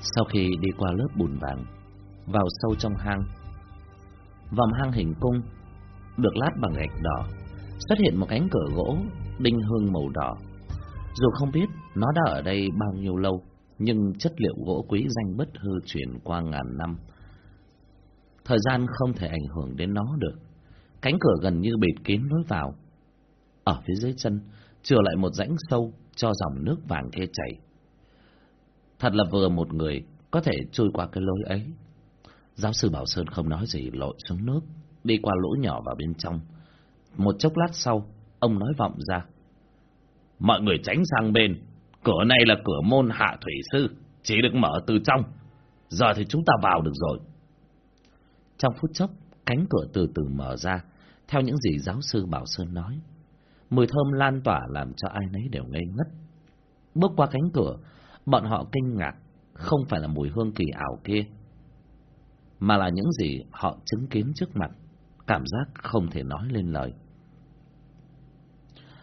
Sau khi đi qua lớp bùn vàng, vào sâu trong hang, vòng hang hình cung được lát bằng gạch đỏ, xuất hiện một cánh cửa gỗ đinh hương màu đỏ. Dù không biết nó đã ở đây bao nhiêu lâu, nhưng chất liệu gỗ quý danh bất hư truyền qua ngàn năm. Thời gian không thể ảnh hưởng đến nó được. Cánh cửa gần như bịt kín lối vào. Ở phía dưới chân, chừa lại một rãnh sâu cho dòng nước vàng kia chảy. Thật là vừa một người có thể trôi qua cái lối ấy. Giáo sư Bảo Sơn không nói gì lội xuống nước, đi qua lỗ nhỏ vào bên trong. Một chốc lát sau, ông nói vọng ra. Mọi người tránh sang bên, cửa này là cửa môn hạ thủy sư, chỉ được mở từ trong. Giờ thì chúng ta vào được rồi. Trong phút chốc, cánh cửa từ từ mở ra, theo những gì giáo sư Bảo Sơn nói. Mùi thơm lan tỏa làm cho ai nấy đều ngây ngất. Bước qua cánh cửa, bọn họ kinh ngạc, không phải là mùi hương kỳ ảo kia, mà là những gì họ chứng kiến trước mặt, cảm giác không thể nói lên lời.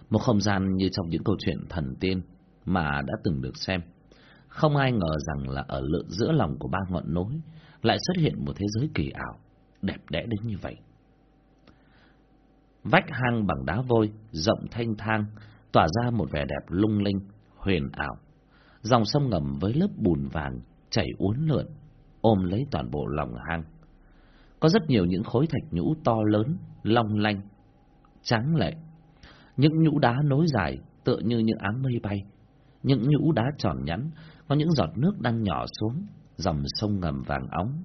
Một không gian như trong những câu chuyện thần tiên mà đã từng được xem. Không ai ngờ rằng là ở lự giữa lòng của ba ngọn núi lại xuất hiện một thế giới kỳ ảo, đẹp đẽ đến như vậy. Vách hang bằng đá vôi, rộng thanh thang, tỏa ra một vẻ đẹp lung linh, huyền ảo. Dòng sông ngầm với lớp bùn vàng chảy uốn lượn, ôm lấy toàn bộ lòng hang. Có rất nhiều những khối thạch nhũ to lớn, long lanh, trắng lệ. Những nhũ đá nối dài tựa như những áng mây bay. Những nhũ đá tròn nhẵn, có những giọt nước đang nhỏ xuống, dòng sông ngầm vàng óng,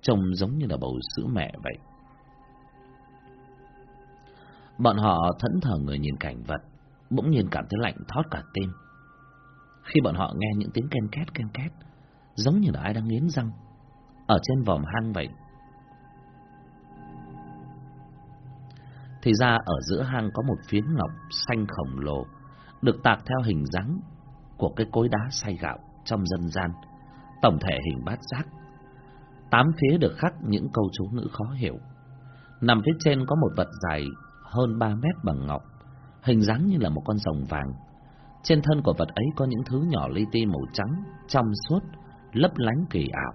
trông giống như là bầu sữa mẹ vậy. Bọn họ thẫn thờ người nhìn cảnh vật, bỗng nhiên cảm thấy lạnh thót cả tim. Khi bọn họ nghe những tiếng ken két ken két, giống như là ai đang nghiến răng, ở trên vòm hang vậy. Thì ra ở giữa hang có một phiến ngọc xanh khổng lồ, được tạc theo hình dáng của cái cối đá xay gạo trong dân gian, tổng thể hình bát giác. Tám phía được khắc những câu chú ngữ khó hiểu. Nằm phía trên có một vật dài hơn 3 mét bằng ngọc, hình dáng như là một con rồng vàng. Trên thân của vật ấy có những thứ nhỏ li ti màu trắng, trong suốt, lấp lánh kỳ ảo.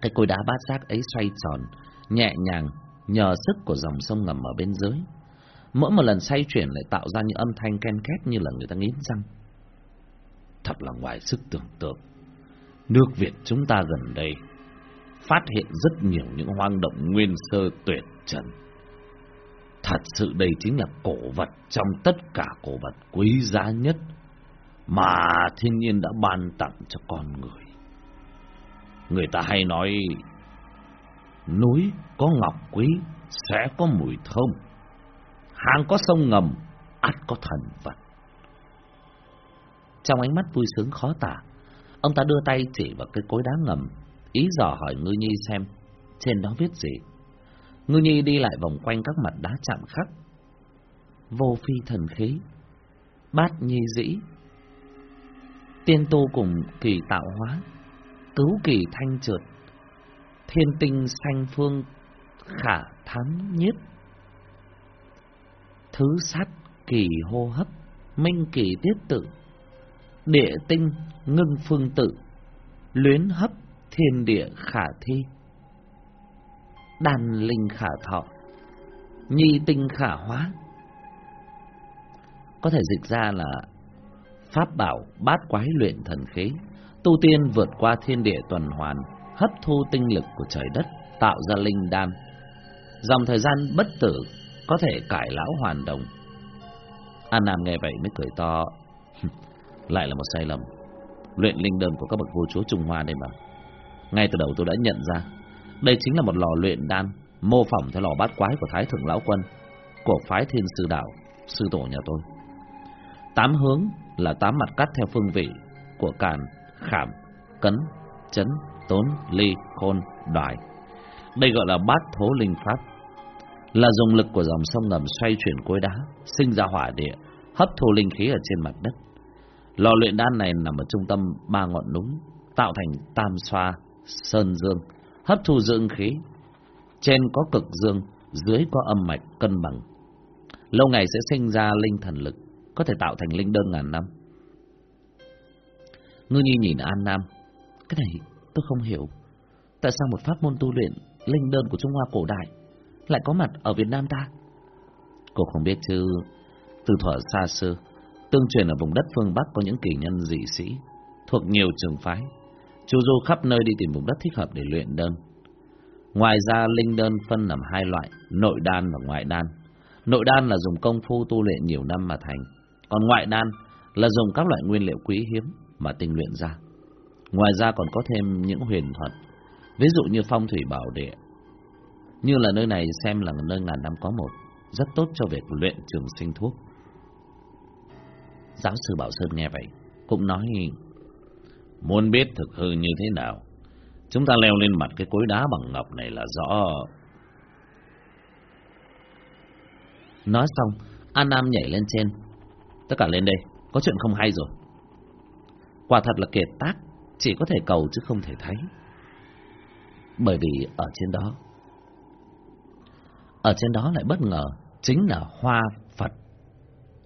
Cái cối đá bát giác ấy xoay tròn, nhẹ nhàng, nhờ sức của dòng sông ngầm ở bên dưới. Mỗi một lần xoay chuyển lại tạo ra những âm thanh ken két như là người ta nghiến răng. Thật là ngoài sức tưởng tượng. Nước Việt chúng ta gần đây phát hiện rất nhiều những hoang động nguyên sơ tuyệt trần. Thật sự đây chính là cổ vật trong tất cả cổ vật quý giá nhất mà thiên nhiên đã ban tặng cho con người. Người ta hay nói núi có ngọc quý sẽ có mùi thơm, hang có sông ngầm ắt có thần vật. Trong ánh mắt vui sướng khó tả, ông ta đưa tay chỉ vào cái cối đá ngầm, ý dò hỏi Ngư Nhi xem trên đó viết gì. Ngư Nhi đi lại vòng quanh các mặt đá chạm khắc. Vô phi thần khí, bát nhi dĩ, tiên tu cùng kỳ tạo hóa, cứu kỳ thanh trượt, thiên tinh sanh phương khả thám nhiếp, thứ sát kỳ hô hấp, minh kỳ tiết tự, địa tinh ngưng phương tự, luyến hấp thiên địa khả thi đàn linh khả thọ, nhi tinh khả hóa. Có thể dịch ra là pháp bảo bát quái luyện thần khí, tu tiên vượt qua thiên địa tuần hoàn, hấp thu tinh lực của trời đất, tạo ra linh đan. Dòng thời gian bất tử có thể cải lão hoàn đồng. An Nam nghe vậy mới cười to. Lại là một sai lầm. Luyện linh đơn của các bậc vua chúa Trung Hoa đây mà. Ngay từ đầu tôi đã nhận ra đây chính là một lò luyện đan mô phỏng theo lò bát quái của Thái Thượng Lão Quân của phái Thiên Sư Đạo, sư tổ nhà tôi. Tám hướng là tám mặt cắt theo phương vị của càn, khảm, cấn, chấn, tốn, ly, khôn, đoài. Đây gọi là bát thố linh pháp, là dùng lực của dòng sông ngầm xoay chuyển cối đá, sinh ra hỏa địa, hấp thu linh khí ở trên mặt đất. Lò luyện đan này nằm ở trung tâm ba ngọn núi, tạo thành tam xoa, sơn dương, hấp thu dương khí. Trên có cực dương, dưới có âm mạch cân bằng. Lâu ngày sẽ sinh ra linh thần lực, có thể tạo thành linh đơn ngàn năm. Ngư Nhi nhìn An Nam, Cái này tôi không hiểu. Tại sao một pháp môn tu luyện linh đơn của Trung Hoa cổ đại lại có mặt ở Việt Nam ta? Cô không biết chứ, từ thuở xa xưa, tương truyền ở vùng đất phương Bắc có những kỳ nhân dị sĩ, thuộc nhiều trường phái, chu du khắp nơi đi tìm vùng đất thích hợp để luyện đơn. Ngoài ra, linh đơn phân làm hai loại, nội đan và ngoại đan. Nội đan là dùng công phu tu luyện nhiều năm mà thành, còn ngoại đan là dùng các loại nguyên liệu quý hiếm mà tinh luyện ra. Ngoài ra còn có thêm những huyền thuật, ví dụ như phong thủy bảo địa. Như là nơi này xem là nơi ngàn năm có một, rất tốt cho việc luyện trường sinh thuốc. Giáo sư Bảo Sơn nghe vậy, cũng nói Muốn biết thực hư như thế nào, chúng ta leo lên mặt cái cối đá bằng ngọc này là rõ. Nói xong, An Nam nhảy lên trên. Tất cả lên đây, có chuyện không hay rồi. Quả thật là kiệt tác, chỉ có thể cầu chứ không thể thấy. Bởi vì ở trên đó, ở trên đó lại bất ngờ chính là hoa Phật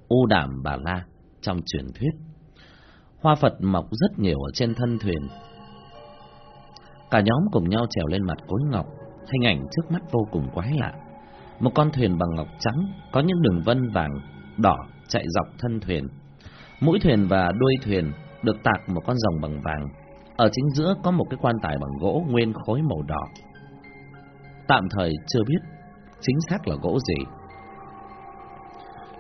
U Đàm Bà La trong truyền thuyết. Hoa Phật mọc rất nhiều ở trên thân thuyền. Cả nhóm cùng nhau trèo lên mặt cối ngọc, hình ảnh trước mắt vô cùng quái lạ. Một con thuyền bằng ngọc trắng, có những đường vân vàng, đỏ chạy dọc thân thuyền. Mũi thuyền và đuôi thuyền được tạc một con rồng bằng vàng. Ở chính giữa có một cái quan tài bằng gỗ nguyên khối màu đỏ. Tạm thời chưa biết chính xác là gỗ gì.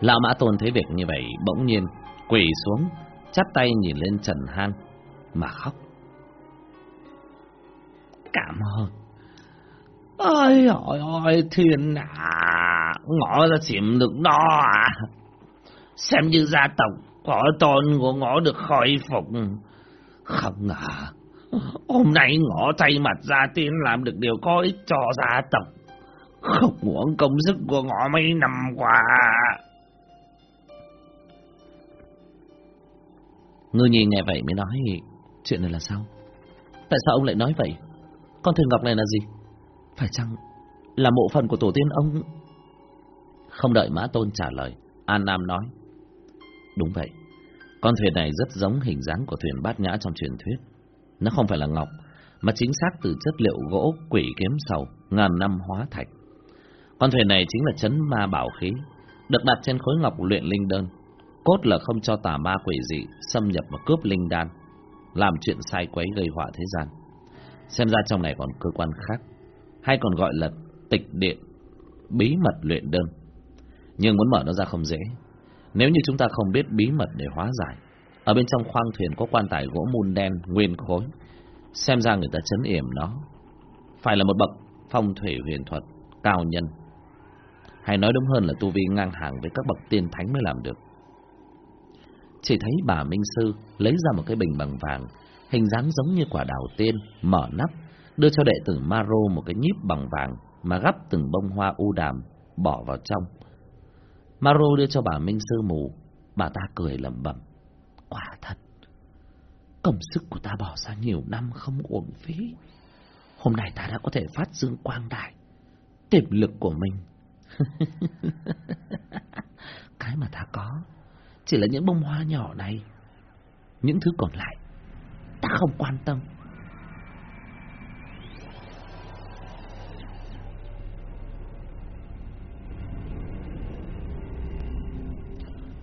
Lão Mã Tôn thấy việc như vậy, bỗng nhiên quỳ xuống, chắp tay nhìn lên Trần Hang mà khóc. Cảm ơn. Ôi ôi ôi thiên à, ngõ ra chìm được đó à. Xem như gia tộc có tôn của ngõ được khôi phục. Không à, hôm nay ngõ thay mặt gia tiên làm được điều có ích cho gia tộc. Không uổng công sức của ngõ mấy năm qua. Ngư nhi nghe vậy mới nói, Chuyện này là sao? Tại sao ông lại nói vậy? Con thuyền ngọc này là gì? Phải chăng là mộ phần của tổ tiên ông? Không đợi Mã Tôn trả lời, An Nam nói, Đúng vậy, Con thuyền này rất giống hình dáng của thuyền bát nhã trong truyền thuyết. Nó không phải là ngọc, Mà chính xác từ chất liệu gỗ, quỷ kiếm sầu, Ngàn năm hóa thạch. Con thuyền này chính là chấn ma bảo khí, Được đặt trên khối ngọc luyện linh đơn. Cốt là không cho tà ma quỷ dị xâm nhập và cướp linh đan, làm chuyện sai quấy gây họa thế gian. Xem ra trong này còn cơ quan khác, hay còn gọi là tịch điện, bí mật luyện đơn. Nhưng muốn mở nó ra không dễ. Nếu như chúng ta không biết bí mật để hóa giải, ở bên trong khoang thuyền có quan tài gỗ mun đen nguyên khối, xem ra người ta chấn yểm nó. Phải là một bậc phong thủy huyền thuật, cao nhân. Hay nói đúng hơn là tu vi ngang hàng với các bậc tiên thánh mới làm được chỉ thấy bà Minh Sư lấy ra một cái bình bằng vàng, hình dáng giống như quả đào tiên, mở nắp, đưa cho đệ tử Maro một cái nhíp bằng vàng mà gắp từng bông hoa u đàm, bỏ vào trong. Maro đưa cho bà Minh Sư mù, bà ta cười lẩm bẩm. Quả thật, công sức của ta bỏ ra nhiều năm không uổng phí. Hôm nay ta đã có thể phát dương quang đại, tiềm lực của mình. cái mà ta có chỉ là những bông hoa nhỏ này. Những thứ còn lại, ta không quan tâm.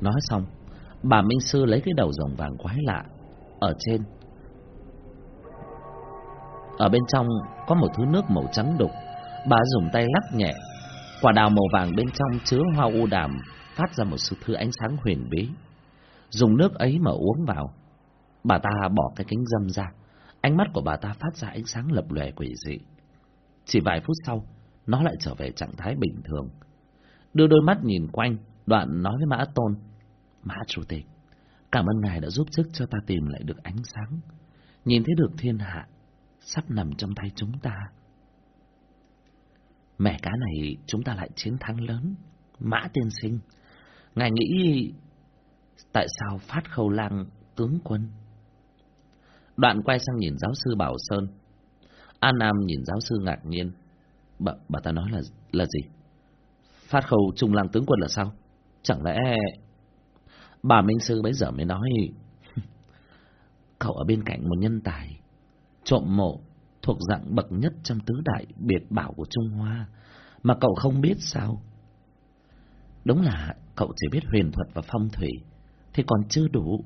Nói xong, bà Minh Sư lấy cái đầu rồng vàng quái lạ ở trên. Ở bên trong có một thứ nước màu trắng đục, bà dùng tay lắc nhẹ. Quả đào màu vàng bên trong chứa hoa u đàm phát ra một sự thứ ánh sáng huyền bí. Dùng nước ấy mà uống vào. Bà ta bỏ cái kính dâm ra. Ánh mắt của bà ta phát ra ánh sáng lập lòe quỷ dị. Chỉ vài phút sau, nó lại trở về trạng thái bình thường. Đưa đôi mắt nhìn quanh, đoạn nói với Mã Tôn. Mã Chủ tịch, cảm ơn ngài đã giúp sức cho ta tìm lại được ánh sáng. Nhìn thấy được thiên hạ, sắp nằm trong tay chúng ta. Mẹ cá này chúng ta lại chiến thắng lớn. Mã tiên sinh, Ngài nghĩ tại sao phát khâu lang tướng quân? Đoạn quay sang nhìn giáo sư Bảo Sơn. An Nam nhìn giáo sư ngạc nhiên. Bà, bà ta nói là là gì? Phát khâu trung lang tướng quân là sao? Chẳng lẽ... Bà Minh Sư bấy giờ mới nói... Cậu ở bên cạnh một nhân tài. trộm mộ thuộc dạng bậc nhất trong tứ đại biệt bảo của Trung Hoa, mà cậu không biết sao? Đúng là cậu chỉ biết huyền thuật và phong thủy, thì còn chưa đủ.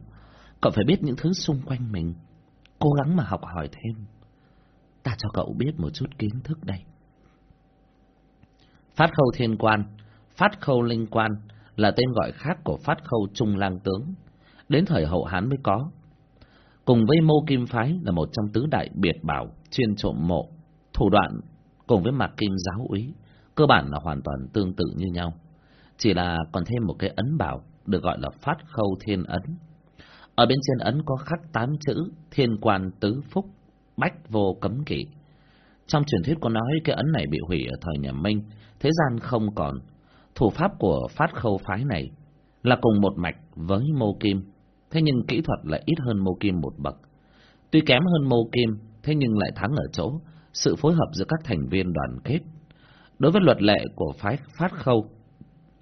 Cậu phải biết những thứ xung quanh mình, cố gắng mà học hỏi thêm. Ta cho cậu biết một chút kiến thức đây. Phát khâu thiên quan, phát khâu linh quan là tên gọi khác của phát khâu trung lang tướng, đến thời hậu Hán mới có. Cùng với mô kim phái là một trong tứ đại biệt bảo chuyên trộm mộ, thủ đoạn cùng với mạc kim giáo úy, cơ bản là hoàn toàn tương tự như nhau. Chỉ là còn thêm một cái ấn bảo được gọi là phát khâu thiên ấn. Ở bên trên ấn có khắc tám chữ thiên quan tứ phúc, bách vô cấm kỵ. Trong truyền thuyết có nói cái ấn này bị hủy ở thời nhà Minh, thế gian không còn. Thủ pháp của phát khâu phái này là cùng một mạch với mô kim, thế nhưng kỹ thuật lại ít hơn mô kim một bậc. Tuy kém hơn mô kim, thế nhưng lại thắng ở chỗ sự phối hợp giữa các thành viên đoàn kết. Đối với luật lệ của phái phát khâu,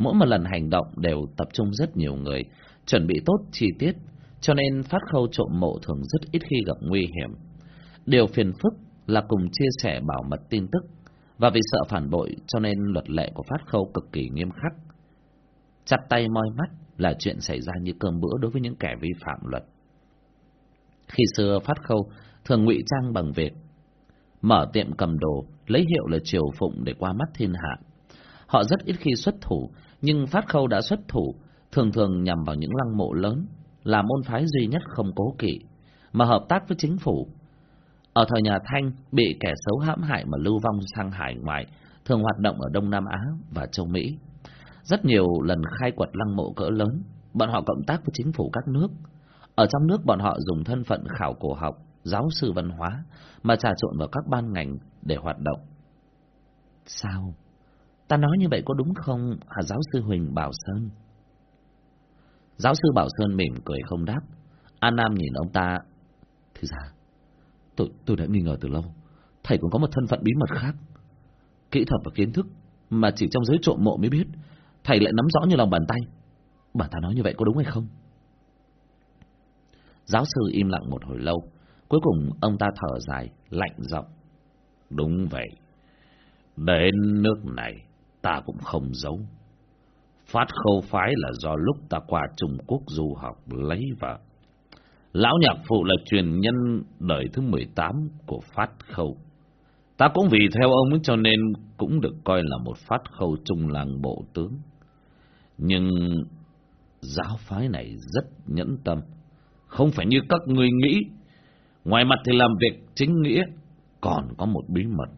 mỗi một lần hành động đều tập trung rất nhiều người, chuẩn bị tốt chi tiết, cho nên phát khâu trộm mộ thường rất ít khi gặp nguy hiểm. Điều phiền phức là cùng chia sẻ bảo mật tin tức, và vì sợ phản bội cho nên luật lệ của phát khâu cực kỳ nghiêm khắc. Chặt tay moi mắt là chuyện xảy ra như cơm bữa đối với những kẻ vi phạm luật. Khi xưa phát khâu thường ngụy trang bằng việc mở tiệm cầm đồ, lấy hiệu là triều phụng để qua mắt thiên hạ. Họ rất ít khi xuất thủ, nhưng phát khâu đã xuất thủ, thường thường nhằm vào những lăng mộ lớn, là môn phái duy nhất không cố kỵ, mà hợp tác với chính phủ. Ở thời nhà Thanh, bị kẻ xấu hãm hại mà lưu vong sang hải ngoại, thường hoạt động ở Đông Nam Á và châu Mỹ. Rất nhiều lần khai quật lăng mộ cỡ lớn, bọn họ cộng tác với chính phủ các nước. Ở trong nước bọn họ dùng thân phận khảo cổ học, giáo sư văn hóa mà trà trộn vào các ban ngành để hoạt động. Sao? Ta nói như vậy có đúng không, hả giáo sư Huỳnh Bảo Sơn? Giáo sư Bảo Sơn mỉm cười không đáp. An Nam nhìn ông ta. Thì ra, tôi, tôi đã nghi ngờ từ lâu. Thầy cũng có một thân phận bí mật khác. Kỹ thuật và kiến thức mà chỉ trong giới trộm mộ mới biết. Thầy lại nắm rõ như lòng bàn tay. Bà ta nói như vậy có đúng hay không? Giáo sư im lặng một hồi lâu. Cuối cùng ông ta thở dài, lạnh giọng. Đúng vậy. Đến nước này, ta cũng không giấu. Phát khâu phái là do lúc ta qua Trung Quốc du học lấy vợ. Lão nhạc phụ là truyền nhân đời thứ 18 của Phát khâu. Ta cũng vì theo ông cho nên cũng được coi là một phát khâu trung làng bộ tướng. Nhưng giáo phái này rất nhẫn tâm. Không phải như các người nghĩ Ngoài mặt thì làm việc chính nghĩa, còn có một bí mật.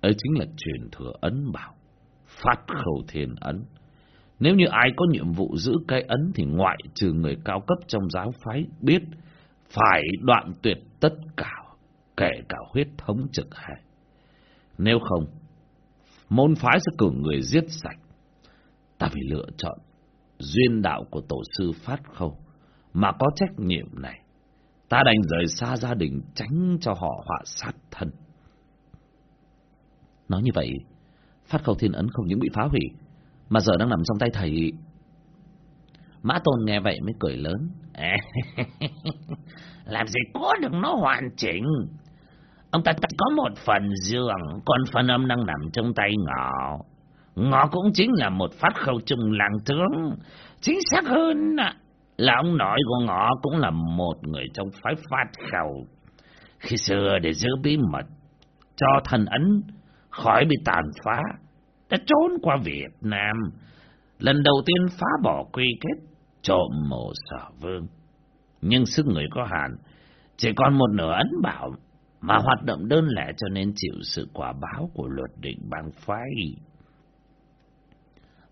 Ấy chính là truyền thừa ấn bảo, phát khẩu thiền ấn. Nếu như ai có nhiệm vụ giữ cái ấn thì ngoại trừ người cao cấp trong giáo phái biết phải đoạn tuyệt tất cả, kể cả huyết thống trực hệ. Nếu không, môn phái sẽ cử người giết sạch. Ta phải lựa chọn duyên đạo của tổ sư Phát Khâu mà có trách nhiệm này ta đành rời xa gia đình tránh cho họ họa sát thân. Nói như vậy, phát khẩu thiên ấn không những bị phá hủy, mà giờ đang nằm trong tay thầy. Mã Tôn nghe vậy mới cười lớn. Làm gì có được nó hoàn chỉnh. Ông ta có một phần giường, còn phần âm đang nằm trong tay ngọ. Ngọ cũng chính là một phát khẩu trùng làng tướng. Chính xác hơn là ông nội của ngọ cũng là một người trong phái phát khẩu. Khi xưa để giữ bí mật, cho thần ấn khỏi bị tàn phá, đã trốn qua Việt Nam. Lần đầu tiên phá bỏ quy kết, trộm mộ sở vương. Nhưng sức người có hạn, chỉ còn một nửa ấn bảo, mà hoạt động đơn lẻ cho nên chịu sự quả báo của luật định bang phái.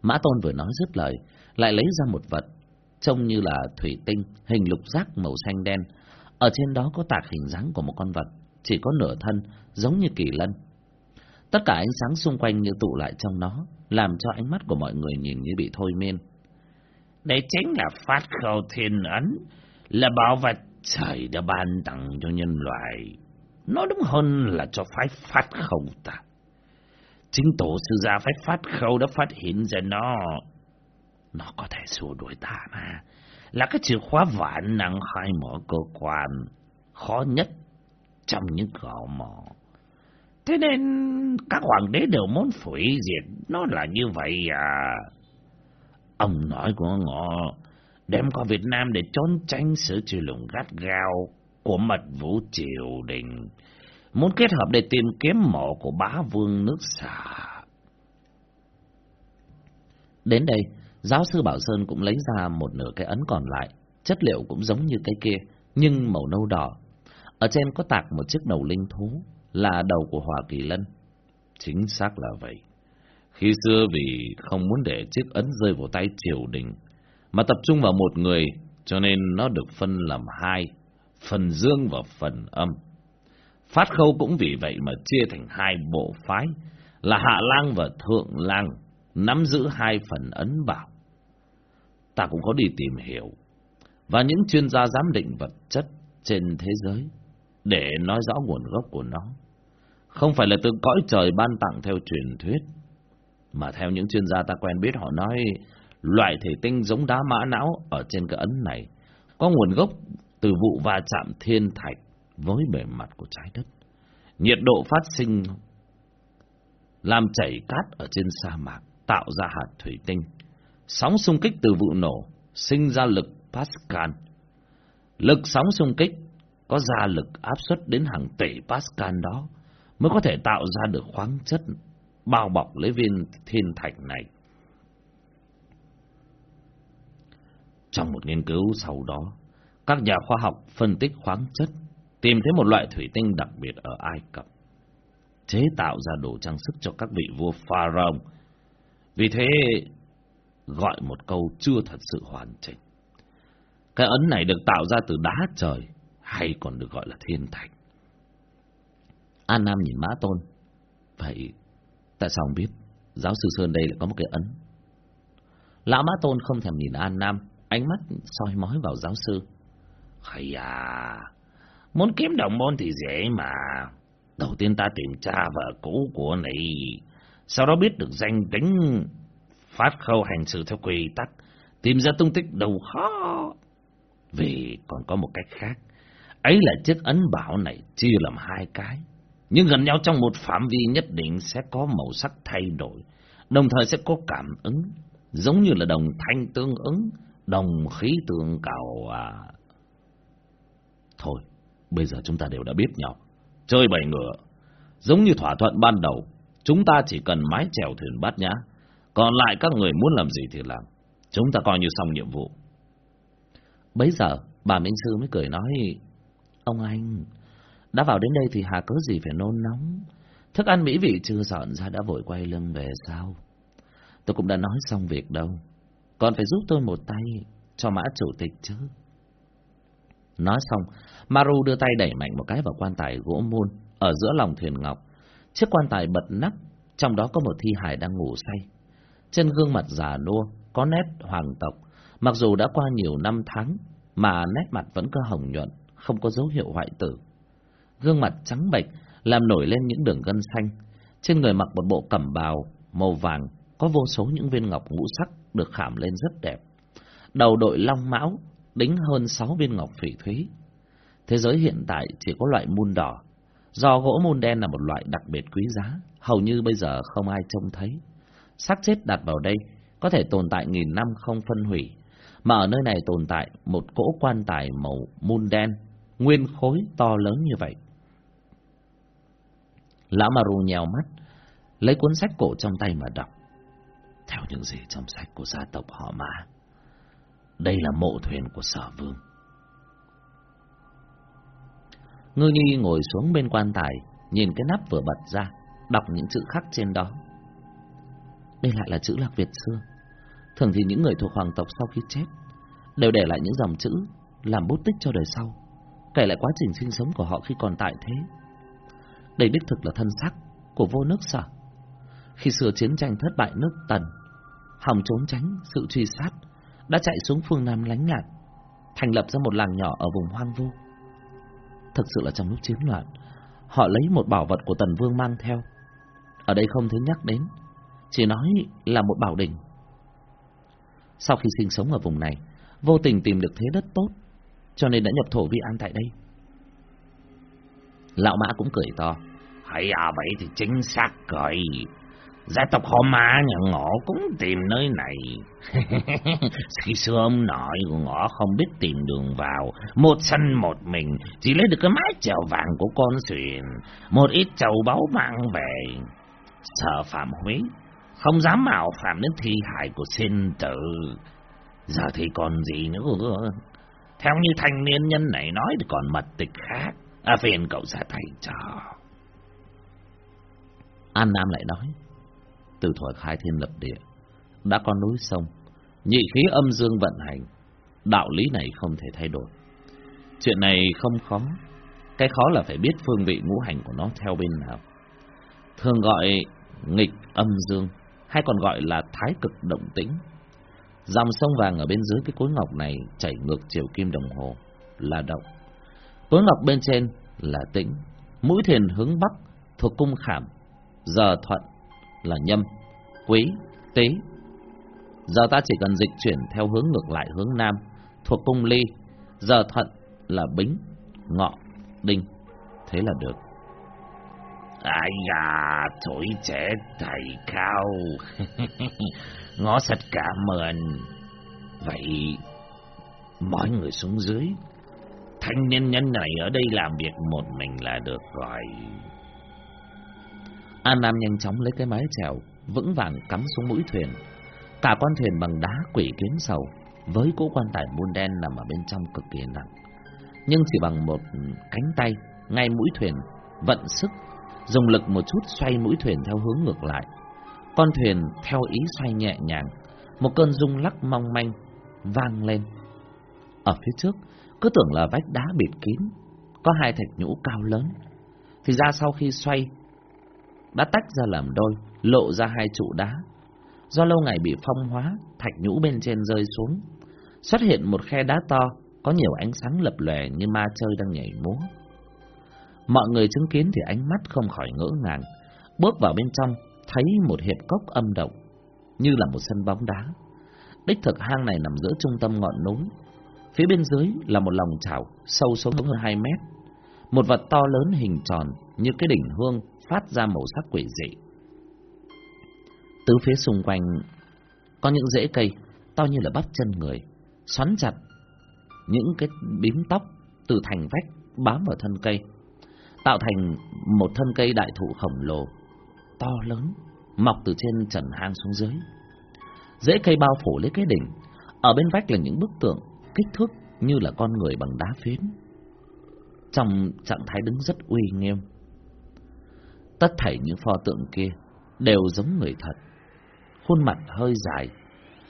Mã Tôn vừa nói dứt lời, lại lấy ra một vật trông như là thủy tinh, hình lục giác màu xanh đen. Ở trên đó có tạc hình dáng của một con vật, chỉ có nửa thân, giống như kỳ lân. Tất cả ánh sáng xung quanh như tụ lại trong nó, làm cho ánh mắt của mọi người nhìn như bị thôi miên. Đây chính là phát khâu thiên ấn, là bảo vật trời đã ban tặng cho nhân loại. Nó đúng hơn là cho phái phát khâu ta. Chính tổ sư gia phái phát khâu đã phát hiện ra nó nó có thể xua đuổi ta mà. Là cái chìa khóa vạn năng khai mở cơ quan. Khó nhất trong những gò mỏ. Thế nên các hoàng đế đều muốn phủi diệt nó là như vậy à. Ông nói của ngọ đem qua Việt Nam để trốn tránh sự truy lùng gắt gao của mật vũ triều đình. Muốn kết hợp để tìm kiếm mộ của bá vương nước xà. Đến đây, giáo sư Bảo Sơn cũng lấy ra một nửa cái ấn còn lại. Chất liệu cũng giống như cái kia, nhưng màu nâu đỏ. Ở trên có tạc một chiếc đầu linh thú, là đầu của Hòa Kỳ Lân. Chính xác là vậy. Khi xưa vì không muốn để chiếc ấn rơi vào tay triều đình, mà tập trung vào một người, cho nên nó được phân làm hai, phần dương và phần âm. Phát khâu cũng vì vậy mà chia thành hai bộ phái, là Hạ Lang và Thượng Lang, nắm giữ hai phần ấn bảo. Ta cũng có đi tìm hiểu, và những chuyên gia giám định vật chất trên thế giới, để nói rõ nguồn gốc của nó. Không phải là từ cõi trời ban tặng theo truyền thuyết, mà theo những chuyên gia ta quen biết họ nói loại thể tinh giống đá mã não ở trên cái ấn này có nguồn gốc từ vụ va chạm thiên thạch với bề mặt của trái đất. Nhiệt độ phát sinh làm chảy cát ở trên sa mạc, tạo ra hạt thủy tinh. Sóng xung kích từ vụ nổ sinh ra lực Pascal. Lực sóng xung kích có ra lực áp suất đến hàng tỷ Pascal đó mới có thể tạo ra được khoáng chất bao bọc lấy viên thiên thạch này. Trong một nghiên cứu sau đó, các nhà khoa học phân tích khoáng chất, tìm thấy một loại thủy tinh đặc biệt ở Ai Cập, chế tạo ra đồ trang sức cho các vị vua Pharaoh. Vì thế, gọi một câu chưa thật sự hoàn chỉnh. Cái ấn này được tạo ra từ đá trời, hay còn được gọi là thiên thạch. An Nam nhìn Mã Tôn. Vậy, tại sao ông biết giáo sư Sơn đây lại có một cái ấn? Lão Mã Tôn không thèm nhìn An Nam, ánh mắt soi mói vào giáo sư. Hay à, muốn kiếm đồng môn thì dễ mà. Đầu tiên ta tìm cha vợ cũ của này, sau đó biết được danh tính, phát khâu hành sự theo quy tắc, tìm ra tung tích đầu khó. Vì còn có một cách khác, ấy là chiếc ấn bảo này chia làm hai cái nhưng gần nhau trong một phạm vi nhất định sẽ có màu sắc thay đổi, đồng thời sẽ có cảm ứng, giống như là đồng thanh tương ứng, đồng khí tương cầu à. Thôi, bây giờ chúng ta đều đã biết nhau. Chơi bảy ngựa, giống như thỏa thuận ban đầu, chúng ta chỉ cần mái chèo thuyền bát nhã, còn lại các người muốn làm gì thì làm. Chúng ta coi như xong nhiệm vụ. Bấy giờ, bà Minh Sư mới cười nói, Ông anh, đã vào đến đây thì hà cớ gì phải nôn nóng. Thức ăn mỹ vị chưa dọn ra đã vội quay lưng về sao. Tôi cũng đã nói xong việc đâu. Còn phải giúp tôi một tay cho mã chủ tịch chứ. Nói xong, Maru đưa tay đẩy mạnh một cái vào quan tài gỗ môn ở giữa lòng thuyền ngọc. Chiếc quan tài bật nắp, trong đó có một thi hài đang ngủ say. Trên gương mặt già nua, có nét hoàng tộc, mặc dù đã qua nhiều năm tháng, mà nét mặt vẫn cơ hồng nhuận, không có dấu hiệu hoại tử gương mặt trắng bệch làm nổi lên những đường gân xanh. Trên người mặc một bộ cẩm bào màu vàng, có vô số những viên ngọc ngũ sắc được khảm lên rất đẹp. Đầu đội long mão, đính hơn sáu viên ngọc phỉ thúy. Thế giới hiện tại chỉ có loại mun đỏ, do gỗ mun đen là một loại đặc biệt quý giá, hầu như bây giờ không ai trông thấy. xác chết đặt vào đây có thể tồn tại nghìn năm không phân hủy, mà ở nơi này tồn tại một cỗ quan tài màu mun đen, nguyên khối to lớn như vậy. Lão Maru nhèo mắt, lấy cuốn sách cổ trong tay mà đọc. Theo những gì trong sách của gia tộc họ mà, đây là mộ thuyền của sở vương. Ngư Nhi ngồi xuống bên quan tài, nhìn cái nắp vừa bật ra, đọc những chữ khắc trên đó. Đây lại là chữ lạc Việt xưa. Thường thì những người thuộc hoàng tộc sau khi chết đều để lại những dòng chữ làm bút tích cho đời sau, kể lại quá trình sinh sống của họ khi còn tại thế. Đây đích thực là thân xác của vô nước sở. Khi xưa chiến tranh thất bại nước Tần, hòng trốn tránh sự truy sát, đã chạy xuống phương Nam lánh nạn, thành lập ra một làng nhỏ ở vùng hoang vu. Thực sự là trong lúc chiến loạn, họ lấy một bảo vật của Tần Vương mang theo. Ở đây không thấy nhắc đến, chỉ nói là một bảo đỉnh. Sau khi sinh sống ở vùng này, vô tình tìm được thế đất tốt, cho nên đã nhập thổ vi an tại đây. Lão mã cũng cười to. Hay à vậy thì chính xác rồi. Gia tộc họ mã nhà ngõ cũng tìm nơi này. Khi xưa ông nội của ngõ không biết tìm đường vào. Một sân một mình, chỉ lấy được cái mái chèo vàng của con thuyền. Một ít châu báu mang về. Sợ phạm Huế, không dám mạo phạm đến thi hại của sinh tử. Giờ thì còn gì nữa Theo như thanh niên nhân này nói thì còn mật tịch khác. À phiền cậu ra tay cho. An Nam lại nói. Từ thuở khai thiên lập địa, đã có núi sông, nhị khí âm dương vận hành. Đạo lý này không thể thay đổi. Chuyện này không khó. Cái khó là phải biết phương vị ngũ hành của nó theo bên nào. Thường gọi nghịch âm dương, hay còn gọi là thái cực động tĩnh. Dòng sông vàng ở bên dưới cái cối ngọc này chảy ngược chiều kim đồng hồ là động. Cối ngọc bên trên là tĩnh, mũi thuyền hướng bắc thuộc cung khảm, giờ thuận là nhâm, quý, tý. Giờ ta chỉ cần dịch chuyển theo hướng ngược lại hướng nam, thuộc cung ly, giờ thuận là bính, ngọ, đinh. Thế là được. Ai da, tuổi trẻ thầy cao. Ngõ sạch cả mền Vậy, mọi người xuống dưới. Thanh niên nhân này ở đây làm việc một mình là được rồi. An Nam nhanh chóng lấy cái mái chèo, vững vàng cắm xuống mũi thuyền. Cả con thuyền bằng đá quỷ kiến sầu, với cỗ quan tài muôn đen nằm ở bên trong cực kỳ nặng. Nhưng chỉ bằng một cánh tay, ngay mũi thuyền, vận sức, dùng lực một chút xoay mũi thuyền theo hướng ngược lại. Con thuyền theo ý xoay nhẹ nhàng, một cơn rung lắc mong manh, vang lên. Ở phía trước, cứ tưởng là vách đá bịt kín, có hai thạch nhũ cao lớn. Thì ra sau khi xoay, đã tách ra làm đôi, lộ ra hai trụ đá. Do lâu ngày bị phong hóa, thạch nhũ bên trên rơi xuống, xuất hiện một khe đá to, có nhiều ánh sáng lập lòe như ma chơi đang nhảy múa. Mọi người chứng kiến thì ánh mắt không khỏi ngỡ ngàng, bước vào bên trong, thấy một hiệp cốc âm động, như là một sân bóng đá. Đích thực hang này nằm giữa trung tâm ngọn núi. Phía bên dưới là một lòng chảo sâu xuống hơn 2 mét. Một vật to lớn hình tròn như cái đỉnh hương phát ra màu sắc quỷ dị. Tứ phía xung quanh có những rễ cây to như là bắp chân người, xoắn chặt những cái bím tóc từ thành vách bám vào thân cây, tạo thành một thân cây đại thụ khổng lồ, to lớn, mọc từ trên trần hang xuống dưới. Rễ cây bao phủ lấy cái đỉnh, ở bên vách là những bức tượng kích thước như là con người bằng đá phiến. Trong trạng thái đứng rất uy nghiêm. Tất thảy những pho tượng kia đều giống người thật. Khuôn mặt hơi dài,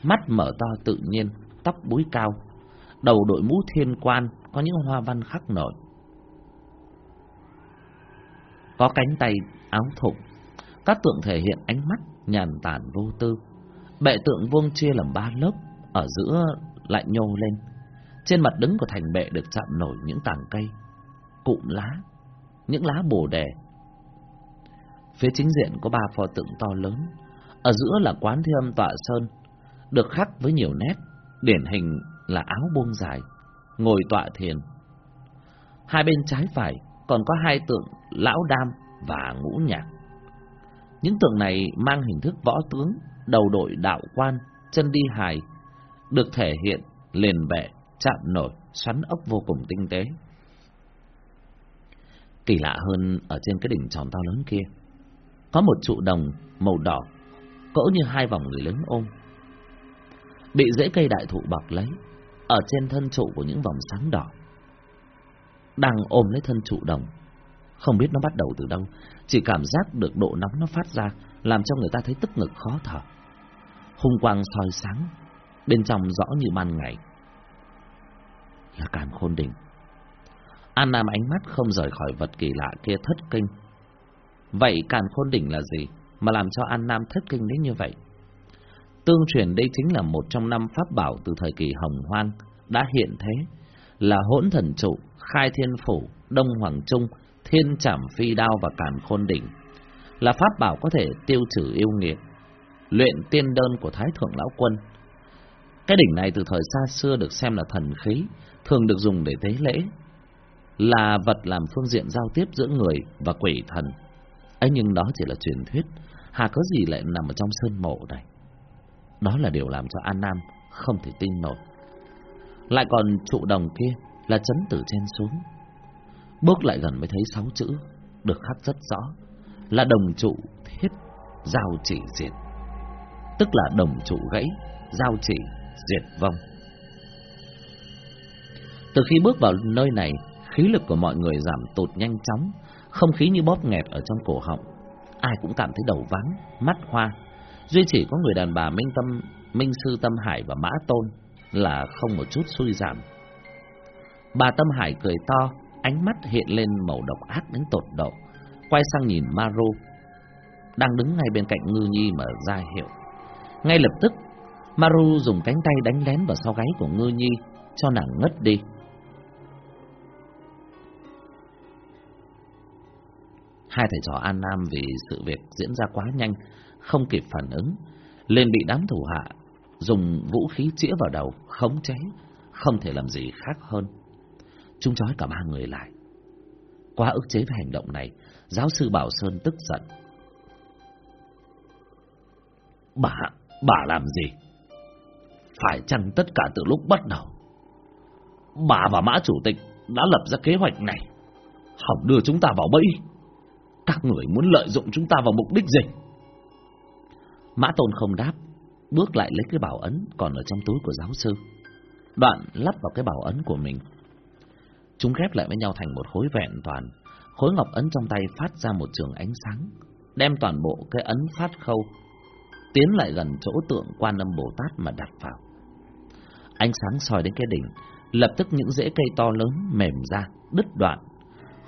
mắt mở to tự nhiên, tóc búi cao, đầu đội mũ thiên quan có những hoa văn khắc nổi. Có cánh tay áo thụng, các tượng thể hiện ánh mắt nhàn tản vô tư. Bệ tượng vuông chia làm ba lớp, ở giữa lại nhô lên. Trên mặt đứng của thành bệ được chạm nổi những tảng cây, cụm lá, những lá bồ đề Phía chính diện có ba pho tượng to lớn, ở giữa là quán thi âm tọa sơn, được khắc với nhiều nét, điển hình là áo buông dài, ngồi tọa thiền. Hai bên trái phải còn có hai tượng lão đam và ngũ nhạc. Những tượng này mang hình thức võ tướng, đầu đội đạo quan, chân đi hài, được thể hiện liền bệ, chạm nổi, xoắn ốc vô cùng tinh tế. Kỳ lạ hơn ở trên cái đỉnh tròn to lớn kia có một trụ đồng màu đỏ, cỡ như hai vòng người lớn ôm. Bị rễ cây đại thụ bọc lấy, ở trên thân trụ của những vòng sáng đỏ. Đang ôm lấy thân trụ đồng, không biết nó bắt đầu từ đâu, chỉ cảm giác được độ nóng nó phát ra, làm cho người ta thấy tức ngực khó thở. Hung quang soi sáng, bên trong rõ như ban ngày. Là càn khôn đỉnh. An Nam ánh mắt không rời khỏi vật kỳ lạ kia thất kinh, Vậy càn khôn đỉnh là gì mà làm cho An Nam thất kinh đến như vậy? Tương truyền đây chính là một trong năm pháp bảo từ thời kỳ hồng hoang đã hiện thế, là hỗn thần trụ, khai thiên phủ, đông hoàng trung, thiên trảm phi đao và càn khôn đỉnh. Là pháp bảo có thể tiêu trừ yêu nghiệt, luyện tiên đơn của Thái Thượng Lão Quân. Cái đỉnh này từ thời xa xưa được xem là thần khí, thường được dùng để tế lễ. là vật làm phương diện giao tiếp giữa người và quỷ thần. ấy nhưng đó chỉ là truyền thuyết, hà có gì lại nằm ở trong sơn mộ này. Đó là điều làm cho An Nam không thể tin nổi. Lại còn trụ đồng kia là chấn từ trên xuống. Bước lại gần mới thấy sáu chữ, được khắc rất rõ, là đồng trụ thiết, giao chỉ diệt. Tức là đồng trụ gãy, giao chỉ, diệt vong. Từ khi bước vào nơi này, khí lực của mọi người giảm tụt nhanh chóng, không khí như bóp nghẹt ở trong cổ họng. Ai cũng cảm thấy đầu vắng, mắt hoa. Duy chỉ có người đàn bà Minh Tâm, Minh Sư Tâm Hải và Mã Tôn là không một chút suy giảm. Bà Tâm Hải cười to, ánh mắt hiện lên màu độc ác đến tột độ, quay sang nhìn Maru, đang đứng ngay bên cạnh Ngư Nhi mà ra hiệu. Ngay lập tức, Maru dùng cánh tay đánh lén vào sau gáy của Ngư Nhi, cho nàng ngất đi. Hai thầy trò An Nam vì sự việc diễn ra quá nhanh, không kịp phản ứng, liền bị đám thủ hạ dùng vũ khí chĩa vào đầu, khống chế, không thể làm gì khác hơn. Chúng trói cả ba người lại. Quá ức chế về hành động này, giáo sư Bảo Sơn tức giận. Bà, bà làm gì? Phải chăng tất cả từ lúc bắt đầu? Bà và Mã Chủ tịch đã lập ra kế hoạch này, hỏng đưa chúng ta vào bẫy. Các người muốn lợi dụng chúng ta vào mục đích gì? Mã Tôn không đáp, bước lại lấy cái bảo ấn còn ở trong túi của giáo sư. Đoạn lắp vào cái bảo ấn của mình. Chúng ghép lại với nhau thành một khối vẹn toàn. Khối ngọc ấn trong tay phát ra một trường ánh sáng, đem toàn bộ cái ấn phát khâu, tiến lại gần chỗ tượng quan âm Bồ Tát mà đặt vào. Ánh sáng soi đến cái đỉnh, lập tức những rễ cây to lớn mềm ra, đứt đoạn.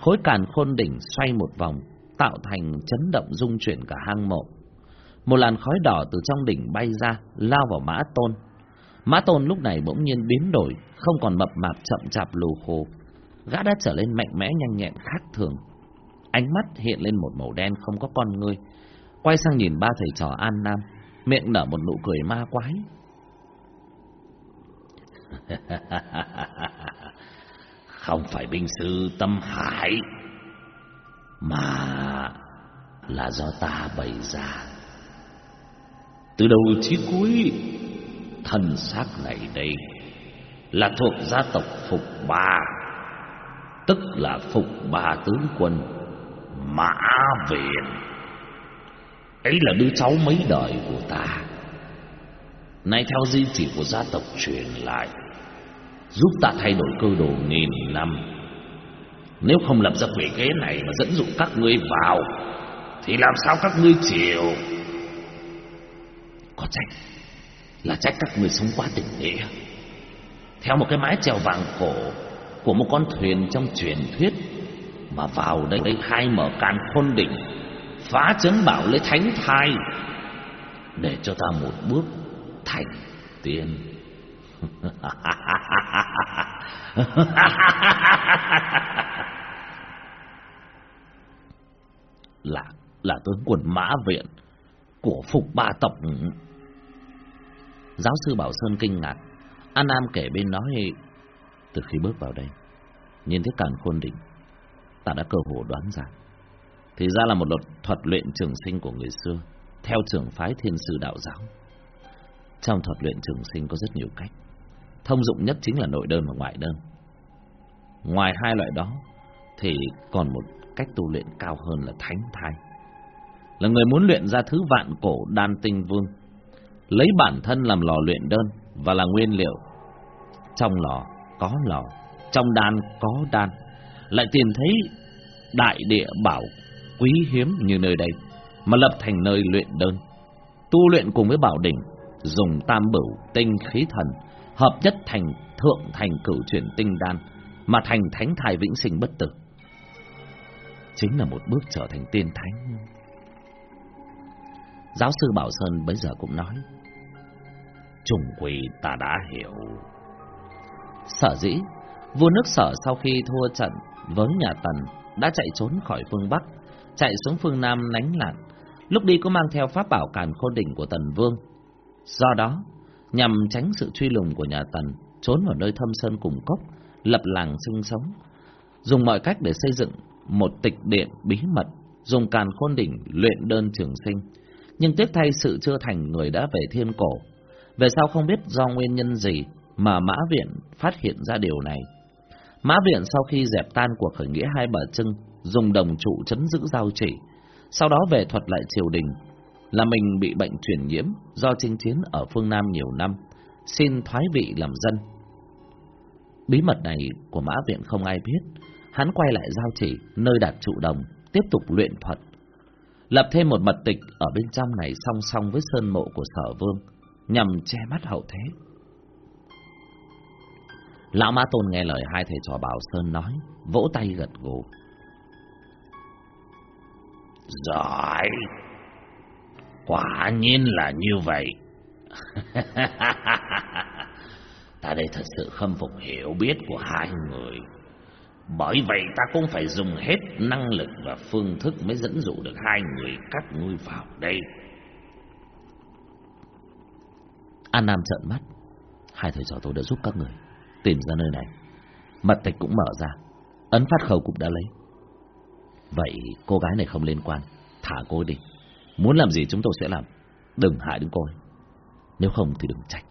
Khối càn khôn đỉnh xoay một vòng, tạo thành chấn động rung chuyển cả hang mộ. Một làn khói đỏ từ trong đỉnh bay ra, lao vào Mã Tôn. Mã Tôn lúc này bỗng nhiên biến đổi, không còn mập mạp chậm chạp lù khô. Gã đã trở lên mạnh mẽ nhanh nhẹn khác thường. Ánh mắt hiện lên một màu đen không có con ngươi. Quay sang nhìn ba thầy trò An Nam, miệng nở một nụ cười ma quái. không phải binh sư tâm hải, mà là do ta bày ra. Từ đầu chí cuối, thần xác này đây là thuộc gia tộc Phục Ba, tức là Phục Ba tướng quân Mã Viện. Ấy là đứa cháu mấy đời của ta. Nay theo di chỉ của gia tộc truyền lại, giúp ta thay đổi cơ đồ nghìn năm. Nếu không lập ra quỷ ghế này mà dẫn dụ các ngươi vào, thì làm sao các ngươi chịu? Có trách Là trách các người sống quá tình nghĩa Theo một cái mái chèo vàng cổ Của một con thuyền trong truyền thuyết Mà vào đây đây khai mở can khôn đỉnh Phá chấn bảo lấy thánh thai Để cho ta một bước thành tiên là là tướng quân mã viện của phục ba tộc Giáo sư Bảo Sơn kinh ngạc. An Nam kể bên nói, từ khi bước vào đây, nhìn thấy càn khôn đỉnh, ta đã cơ hồ đoán ra. Thì ra là một luật thuật luyện trường sinh của người xưa, theo trường phái thiên sư đạo giáo. Trong thuật luyện trường sinh có rất nhiều cách. Thông dụng nhất chính là nội đơn và ngoại đơn. Ngoài hai loại đó, thì còn một cách tu luyện cao hơn là thánh thai. Là người muốn luyện ra thứ vạn cổ đan tinh vương lấy bản thân làm lò luyện đơn và là nguyên liệu. Trong lò có lò, trong đan có đan, lại tìm thấy đại địa bảo quý hiếm như nơi đây, mà lập thành nơi luyện đơn. Tu luyện cùng với bảo đỉnh, dùng tam bửu tinh khí thần, hợp nhất thành thượng thành cửu chuyển tinh đan, mà thành thánh thai vĩnh sinh bất tử. Chính là một bước trở thành tiên thánh. Giáo sư Bảo Sơn bây giờ cũng nói, trùng quỷ ta đã hiểu. Sở dĩ, vua nước sở sau khi thua trận với nhà Tần đã chạy trốn khỏi phương Bắc, chạy xuống phương Nam lánh lạn, lúc đi có mang theo pháp bảo càn khôn đỉnh của Tần Vương. Do đó, nhằm tránh sự truy lùng của nhà Tần, trốn vào nơi thâm sơn cùng cốc, lập làng sinh sống. dùng mọi cách để xây dựng một tịch điện bí mật, dùng càn khôn đỉnh luyện đơn trường sinh. Nhưng tiếc thay sự chưa thành người đã về thiên cổ. Về sau không biết do nguyên nhân gì mà Mã Viện phát hiện ra điều này. Mã Viện sau khi dẹp tan cuộc khởi nghĩa hai bờ trưng, dùng đồng trụ chấn giữ giao chỉ, sau đó về thuật lại triều đình, là mình bị bệnh truyền nhiễm do chinh chiến ở phương Nam nhiều năm, xin thoái vị làm dân. Bí mật này của Mã Viện không ai biết, hắn quay lại giao chỉ nơi đặt trụ đồng, tiếp tục luyện thuật. Lập thêm một mật tịch ở bên trong này song song với sơn mộ của sở vương, nhằm che mắt hậu thế. Lão Mã Tôn nghe lời hai thầy trò Bảo Sơn nói, vỗ tay gật gù. Giỏi! Quả nhiên là như vậy. ta đây thật sự khâm phục hiểu biết của hai người. Bởi vậy ta cũng phải dùng hết năng lực và phương thức mới dẫn dụ được hai người các ngươi vào đây. An Nam trợn mắt. Hai thầy trò tôi đã giúp các người tìm ra nơi này. Mật tịch cũng mở ra. Ấn phát khẩu cũng đã lấy. Vậy cô gái này không liên quan. Thả cô đi. Muốn làm gì chúng tôi sẽ làm. Đừng hại đến cô ấy. Nếu không thì đừng trách.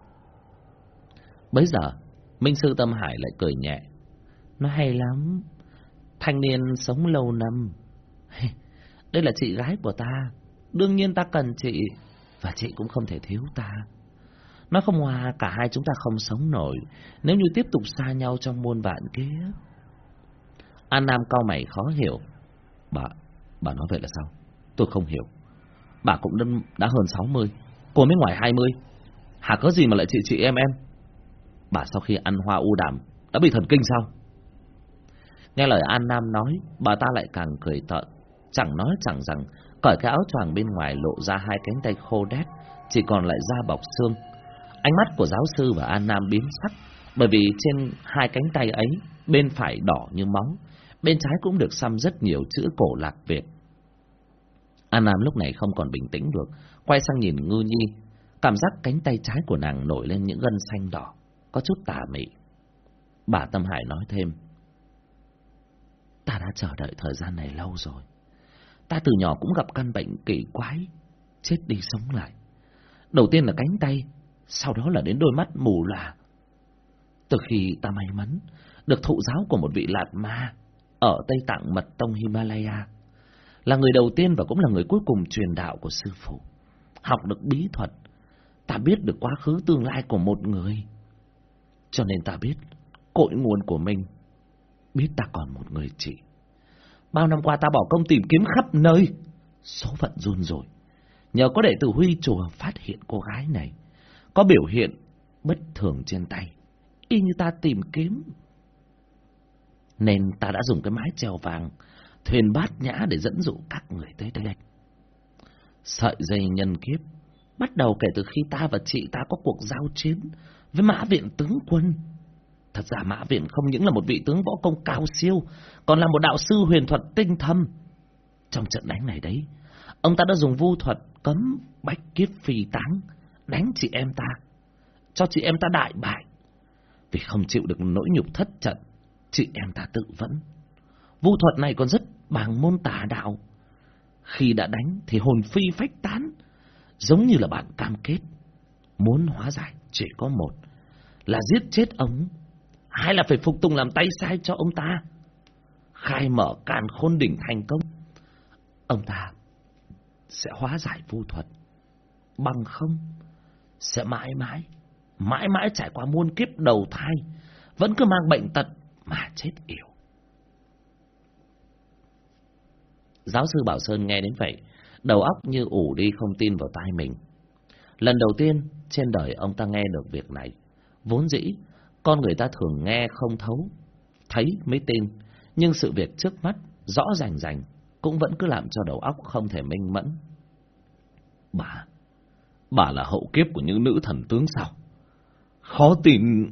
Bấy giờ, Minh Sư Tâm Hải lại cười nhẹ. Nó hay lắm. Thanh niên sống lâu năm. Đây là chị gái của ta. Đương nhiên ta cần chị. Và chị cũng không thể thiếu ta. Nó không hòa, cả hai chúng ta không sống nổi. Nếu như tiếp tục xa nhau trong muôn vạn kia. An Nam cao mày khó hiểu. Bà, bà nói vậy là sao? Tôi không hiểu. Bà cũng đã, đã hơn 60. Cô mới ngoài 20. hà có gì mà lại chị chị em em? Bà sau khi ăn hoa u đàm đã bị thần kinh sao? Nghe lời An Nam nói, bà ta lại càng cười tợn, chẳng nói chẳng rằng, cởi cái áo choàng bên ngoài lộ ra hai cánh tay khô đét, chỉ còn lại da bọc xương. Ánh mắt của giáo sư và An Nam biến sắc, bởi vì trên hai cánh tay ấy, bên phải đỏ như máu, bên trái cũng được xăm rất nhiều chữ cổ lạc Việt. An Nam lúc này không còn bình tĩnh được, quay sang nhìn Ngư Nhi, cảm giác cánh tay trái của nàng nổi lên những gân xanh đỏ, có chút tà mị. Bà Tâm Hải nói thêm, Ta đã chờ đợi thời gian này lâu rồi. Ta từ nhỏ cũng gặp căn bệnh kỳ quái, chết đi sống lại. Đầu tiên là cánh tay, sau đó là đến đôi mắt mù lòa. Từ khi ta may mắn được thụ giáo của một vị lạt ma ở Tây Tạng Mật Tông Himalaya, là người đầu tiên và cũng là người cuối cùng truyền đạo của sư phụ. Học được bí thuật, ta biết được quá khứ tương lai của một người. Cho nên ta biết cội nguồn của mình biết ta còn một người chị. Bao năm qua ta bỏ công tìm kiếm khắp nơi. Số phận run rồi. Nhờ có đệ tử Huy chùa phát hiện cô gái này. Có biểu hiện bất thường trên tay. Y như ta tìm kiếm. Nên ta đã dùng cái mái treo vàng, thuyền bát nhã để dẫn dụ các người tới đây. Sợi dây nhân kiếp bắt đầu kể từ khi ta và chị ta có cuộc giao chiến với mã viện tướng quân. Thật ra Mã Viện không những là một vị tướng võ công cao siêu, còn là một đạo sư huyền thuật tinh thâm. Trong trận đánh này đấy, ông ta đã dùng vu thuật cấm bách kiếp phi táng, đánh chị em ta, cho chị em ta đại bại. Vì không chịu được nỗi nhục thất trận, chị em ta tự vẫn. Vũ thuật này còn rất bằng môn tà đạo. Khi đã đánh thì hồn phi phách tán, giống như là bạn cam kết. Muốn hóa giải chỉ có một, là giết chết ông hay là phải phục tùng làm tay sai cho ông ta. Khai mở càn khôn đỉnh thành công. Ông ta sẽ hóa giải vũ thuật. Bằng không, sẽ mãi mãi, mãi mãi trải qua muôn kiếp đầu thai, vẫn cứ mang bệnh tật mà chết yểu. Giáo sư Bảo Sơn nghe đến vậy, đầu óc như ủ đi không tin vào tai mình. Lần đầu tiên trên đời ông ta nghe được việc này, vốn dĩ con người ta thường nghe không thấu, thấy mới tin, nhưng sự việc trước mắt rõ ràng rành cũng vẫn cứ làm cho đầu óc không thể minh mẫn. Bà, bà là hậu kiếp của những nữ thần tướng sao? Khó tin.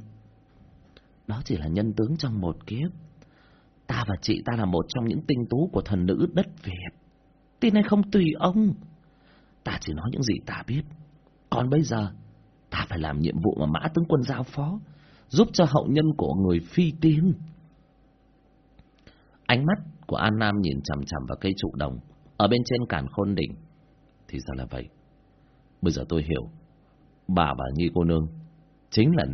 Đó chỉ là nhân tướng trong một kiếp. Ta và chị ta là một trong những tinh tú của thần nữ đất Việt. Tin này không tùy ông. Ta chỉ nói những gì ta biết. Còn bây giờ, ta phải làm nhiệm vụ mà Mã Tướng Quân giao phó giúp cho hậu nhân của người phi tiên. Ánh mắt của An Nam nhìn chằm chằm vào cây trụ đồng ở bên trên cản khôn đỉnh. Thì ra là vậy. Bây giờ tôi hiểu. Bà và Nhi cô nương chính là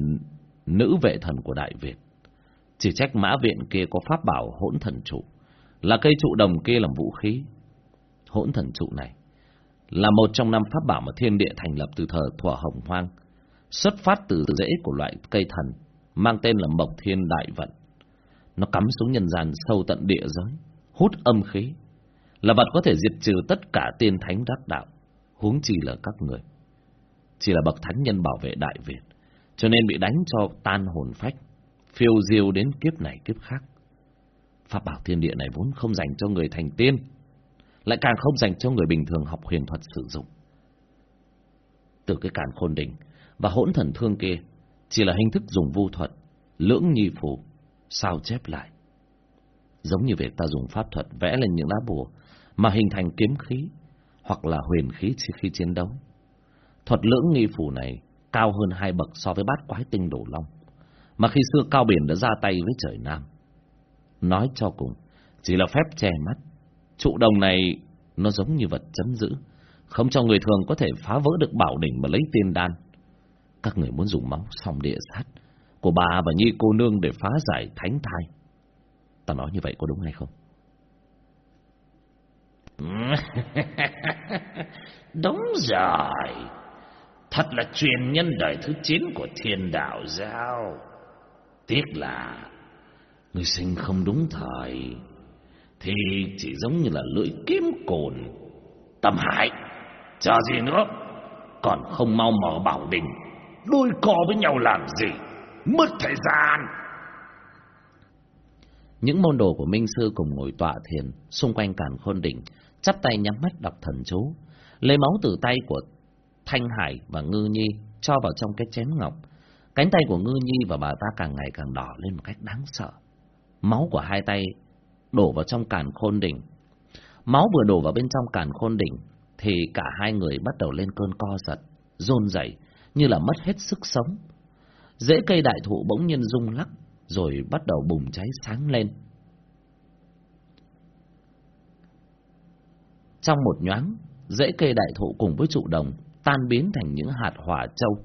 nữ vệ thần của Đại Việt. Chỉ trách mã viện kia có pháp bảo hỗn thần trụ. Là cây trụ đồng kia làm vũ khí. Hỗn thần trụ này là một trong năm pháp bảo mà thiên địa thành lập từ thờ thuở hồng hoang. Xuất phát từ rễ của loại cây thần, mang tên là Mộc Thiên Đại Vận. Nó cắm xuống nhân gian sâu tận địa giới, hút âm khí, là vật có thể diệt trừ tất cả tiên thánh đắc đạo, huống chi là các người. Chỉ là bậc thánh nhân bảo vệ Đại Việt, cho nên bị đánh cho tan hồn phách, phiêu diêu đến kiếp này kiếp khác. Pháp bảo thiên địa này vốn không dành cho người thành tiên, lại càng không dành cho người bình thường học huyền thuật sử dụng. Từ cái càn khôn đỉnh và hỗn thần thương kia chỉ là hình thức dùng vu thuật, lưỡng nhi phù, sao chép lại. Giống như việc ta dùng pháp thuật vẽ lên những lá bùa mà hình thành kiếm khí hoặc là huyền khí khi chiến đấu. Thuật lưỡng nghi phù này cao hơn hai bậc so với bát quái tinh đổ long, mà khi xưa Cao Biển đã ra tay với trời Nam. Nói cho cùng, chỉ là phép che mắt. Trụ đồng này nó giống như vật chấn giữ, không cho người thường có thể phá vỡ được bảo đỉnh mà lấy tiên đan. Các người muốn dùng máu song địa sát của bà và Nhi cô nương để phá giải thánh thai. Ta nói như vậy có đúng hay không? đúng rồi. Thật là truyền nhân đời thứ chín của thiên đạo giao. Tiếc là người sinh không đúng thời thì chỉ giống như là lưỡi kiếm cồn. Tâm hại, chờ gì nữa? Còn không mau mở bảo đình, đôi co với nhau làm gì? Mất thời gian. Những môn đồ của Minh Sư cùng ngồi tọa thiền xung quanh càn khôn đỉnh, chắp tay nhắm mắt đọc thần chú, lấy máu từ tay của Thanh Hải và Ngư Nhi cho vào trong cái chén ngọc. Cánh tay của Ngư Nhi và bà ta càng ngày càng đỏ lên một cách đáng sợ. Máu của hai tay đổ vào trong càn khôn đỉnh. Máu vừa đổ vào bên trong càn khôn đỉnh, thì cả hai người bắt đầu lên cơn co giật, rôn rẩy như là mất hết sức sống. Rễ cây đại thụ bỗng nhiên rung lắc, rồi bắt đầu bùng cháy sáng lên. Trong một nhoáng, rễ cây đại thụ cùng với trụ đồng tan biến thành những hạt hỏa châu,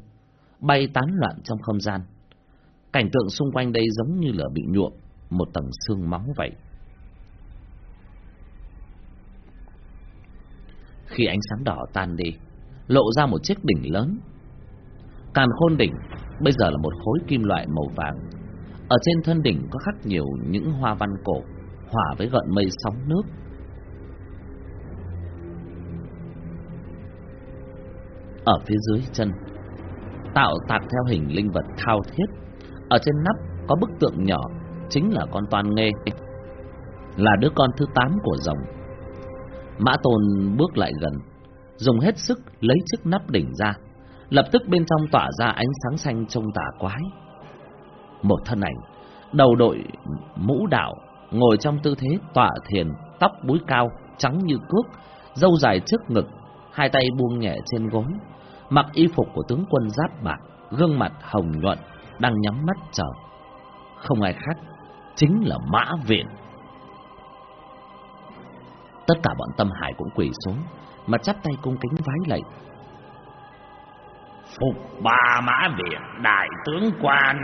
bay tán loạn trong không gian. Cảnh tượng xung quanh đây giống như là bị nhuộm một tầng xương máu vậy. Khi ánh sáng đỏ tan đi, lộ ra một chiếc đỉnh lớn. Càn khôn đỉnh bây giờ là một khối kim loại màu vàng. Ở trên thân đỉnh có khắc nhiều những hoa văn cổ, hòa với gợn mây sóng nước. Ở phía dưới chân, tạo tạc theo hình linh vật thao thiết. Ở trên nắp có bức tượng nhỏ, chính là con toan nghê, là đứa con thứ tám của rồng. Mã Tôn bước lại gần, dùng hết sức lấy chiếc nắp đỉnh ra, lập tức bên trong tỏa ra ánh sáng xanh trông tà quái. Một thân ảnh, đầu đội mũ đạo, ngồi trong tư thế tọa thiền, tóc búi cao, trắng như cước, râu dài trước ngực, hai tay buông nhẹ trên gối, mặc y phục của tướng quân giáp bạc, gương mặt hồng nhuận, đang nhắm mắt chờ. Không ai khác, chính là Mã Viện. Tất cả bọn Tâm Hải cũng quỳ xuống, mà chắp tay cung kính vái lạy. Phục ba Mã Viện, đại tướng quan.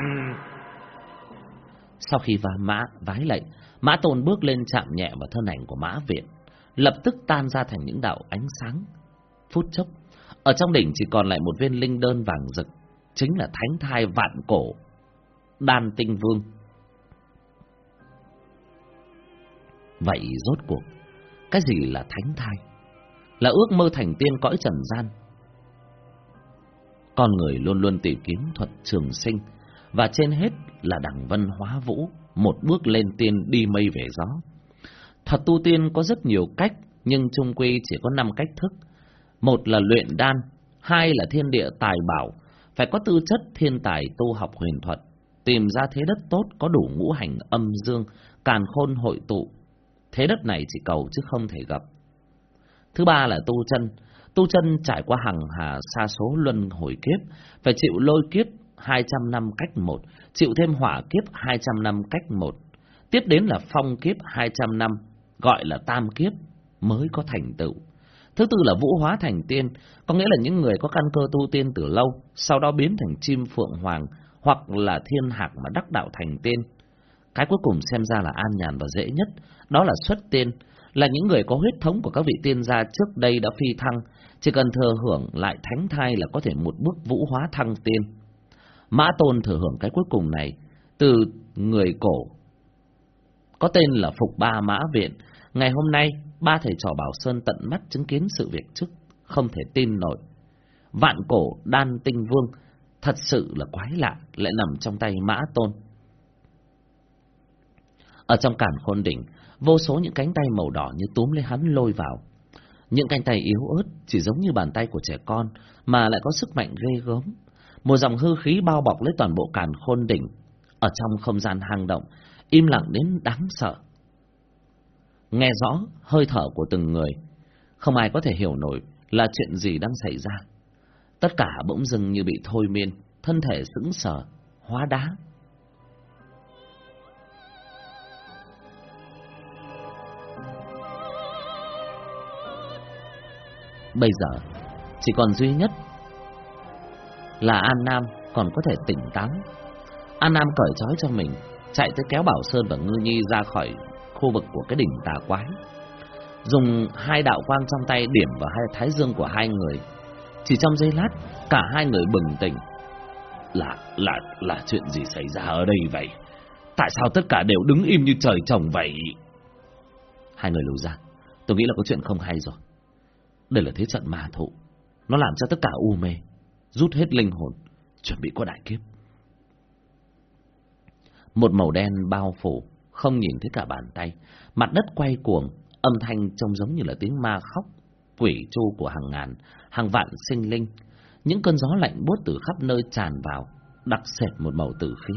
Sau khi va mã vái lạy, Mã Tôn bước lên chạm nhẹ vào thân ảnh của Mã Viện, lập tức tan ra thành những đạo ánh sáng. Phút chốc, ở trong đỉnh chỉ còn lại một viên linh đơn vàng rực, chính là thánh thai vạn cổ, đan tinh vương. Vậy rốt cuộc, cái gì là thánh thai? Là ước mơ thành tiên cõi trần gian. Con người luôn luôn tìm kiếm thuật trường sinh, và trên hết là đẳng vân hóa vũ, một bước lên tiên đi mây về gió. Thuật tu tiên có rất nhiều cách, nhưng chung quy chỉ có năm cách thức. Một là luyện đan, hai là thiên địa tài bảo, phải có tư chất thiên tài tu học huyền thuật, tìm ra thế đất tốt có đủ ngũ hành âm dương, càn khôn hội tụ. Thế đất này chỉ cầu chứ không thể gặp. Thứ ba là tu chân, tu chân trải qua hàng hà xa số luân hồi kiếp, phải chịu lôi kiếp 200 năm cách một, chịu thêm hỏa kiếp 200 năm cách một. Tiếp đến là phong kiếp 200 năm, gọi là tam kiếp, mới có thành tựu. Thứ tư là vũ hóa thành tiên, có nghĩa là những người có căn cơ tu tiên từ lâu, sau đó biến thành chim phượng hoàng, hoặc là thiên hạc mà đắc đạo thành tiên. Cái cuối cùng xem ra là an nhàn và dễ nhất, đó là xuất tiên, là những người có huyết thống của các vị tiên gia trước đây đã phi thăng, chỉ cần thừa hưởng lại thánh thai là có thể một bước vũ hóa thăng tiên. Mã Tôn thừa hưởng cái cuối cùng này từ người cổ có tên là Phục Ba Mã Viện. Ngày hôm nay, ba thầy trò Bảo Sơn tận mắt chứng kiến sự việc trước, không thể tin nổi. Vạn cổ đan tinh vương thật sự là quái lạ, lại nằm trong tay Mã Tôn. Ở trong cản khôn đỉnh, vô số những cánh tay màu đỏ như túm lấy hắn lôi vào. Những cánh tay yếu ớt chỉ giống như bàn tay của trẻ con mà lại có sức mạnh ghê gớm. Một dòng hư khí bao bọc lấy toàn bộ càn khôn đỉnh. Ở trong không gian hang động, im lặng đến đáng sợ. Nghe rõ hơi thở của từng người, không ai có thể hiểu nổi là chuyện gì đang xảy ra. Tất cả bỗng dưng như bị thôi miên, thân thể sững sờ, hóa đá. Bây giờ, chỉ còn duy nhất là An Nam còn có thể tỉnh táo. An Nam cởi trói cho mình, chạy tới kéo Bảo Sơn và Ngư Nhi ra khỏi khu vực của cái đỉnh tà quái. Dùng hai đạo quang trong tay điểm vào hai thái dương của hai người. Chỉ trong giây lát, cả hai người bừng tỉnh. Là, là, là chuyện gì xảy ra ở đây vậy? Tại sao tất cả đều đứng im như trời trồng vậy? Hai người lùi ra. Tôi nghĩ là có chuyện không hay rồi. Đây là thế trận ma thụ. Nó làm cho tất cả u mê, rút hết linh hồn, chuẩn bị có đại kiếp. Một màu đen bao phủ, không nhìn thấy cả bàn tay. Mặt đất quay cuồng, âm thanh trông giống như là tiếng ma khóc, quỷ chu của hàng ngàn, hàng vạn sinh linh. Những cơn gió lạnh buốt từ khắp nơi tràn vào, đặc sệt một màu tử khí.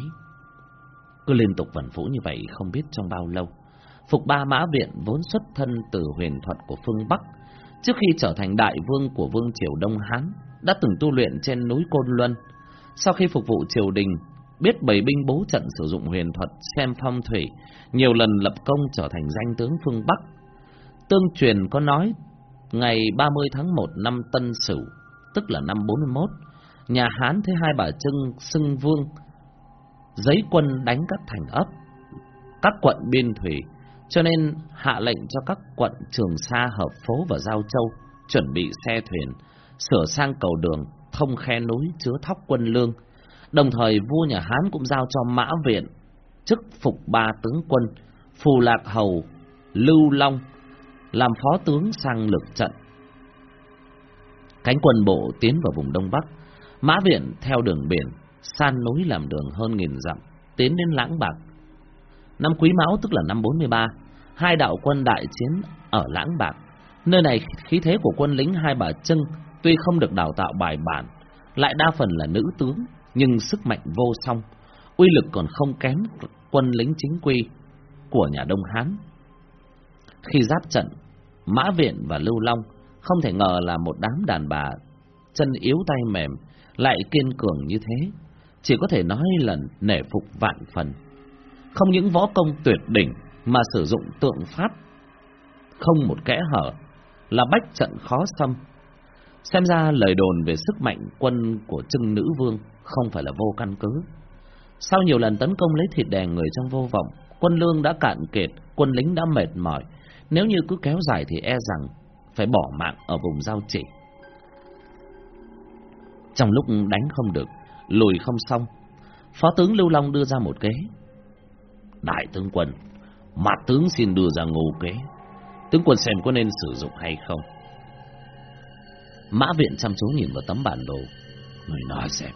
Cứ liên tục vần vũ như vậy không biết trong bao lâu. Phục ba mã viện vốn xuất thân từ huyền thuật của phương Bắc, trước khi trở thành đại vương của vương triều Đông Hán, đã từng tu luyện trên núi Côn Luân. Sau khi phục vụ triều đình, biết bảy binh bố trận sử dụng huyền thuật, xem phong thủy, nhiều lần lập công trở thành danh tướng phương Bắc. Tương truyền có nói, ngày 30 tháng 1 năm Tân Sửu, tức là năm 41, nhà Hán thấy hai bà Trưng xưng vương, giấy quân đánh các thành ấp, các quận biên thủy, cho nên hạ lệnh cho các quận Trường Sa, Hợp Phố và Giao Châu chuẩn bị xe thuyền, sửa sang cầu đường, thông khe núi chứa thóc quân lương. Đồng thời vua nhà Hán cũng giao cho Mã Viện chức phục ba tướng quân, Phù Lạc Hầu, Lưu Long làm phó tướng sang lực trận. Cánh quân bộ tiến vào vùng Đông Bắc, Mã Viện theo đường biển, san núi làm đường hơn nghìn dặm, tiến đến Lãng Bạc. Năm Quý Mão tức là năm 43, hai đạo quân đại chiến ở Lãng Bạc. Nơi này khí thế của quân lính hai bà Trưng tuy không được đào tạo bài bản, lại đa phần là nữ tướng, nhưng sức mạnh vô song, uy lực còn không kém quân lính chính quy của nhà Đông Hán. Khi giáp trận, Mã Viện và Lưu Long không thể ngờ là một đám đàn bà chân yếu tay mềm lại kiên cường như thế, chỉ có thể nói là nể phục vạn phần. Không những võ công tuyệt đỉnh mà sử dụng tượng pháp không một kẽ hở là bách trận khó xâm. Xem ra lời đồn về sức mạnh quân của trưng nữ vương không phải là vô căn cứ. Sau nhiều lần tấn công lấy thịt đè người trong vô vọng, quân lương đã cạn kiệt, quân lính đã mệt mỏi. Nếu như cứ kéo dài thì e rằng phải bỏ mạng ở vùng giao chỉ. Trong lúc đánh không được, lùi không xong, Phó tướng Lưu Long đưa ra một kế. Đại tướng quân, mặt tướng xin đưa ra ngô kế. Tướng quân xem có nên sử dụng hay không. Mã viện chăm chú nhìn vào tấm bản đồ. Người nói xem.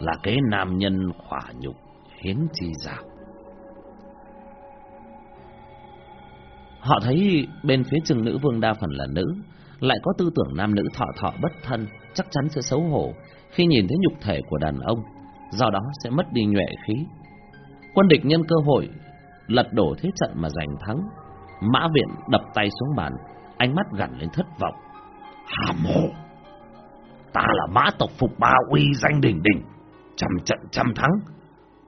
Là kế nam nhân khỏa nhục, hiến chi dạo. Họ thấy bên phía trường nữ vương đa phần là nữ, lại có tư tưởng nam nữ thọ thọ bất thân, chắc chắn sẽ xấu hổ khi nhìn thấy nhục thể của đàn ông, do đó sẽ mất đi nhuệ khí. Quân địch nhân cơ hội lật đổ thế trận mà giành thắng. Mã viện đập tay xuống bàn, ánh mắt gằn lên thất vọng. Hà mộ! Ta là mã tộc phục ba uy danh đỉnh đỉnh, trăm trận trăm thắng.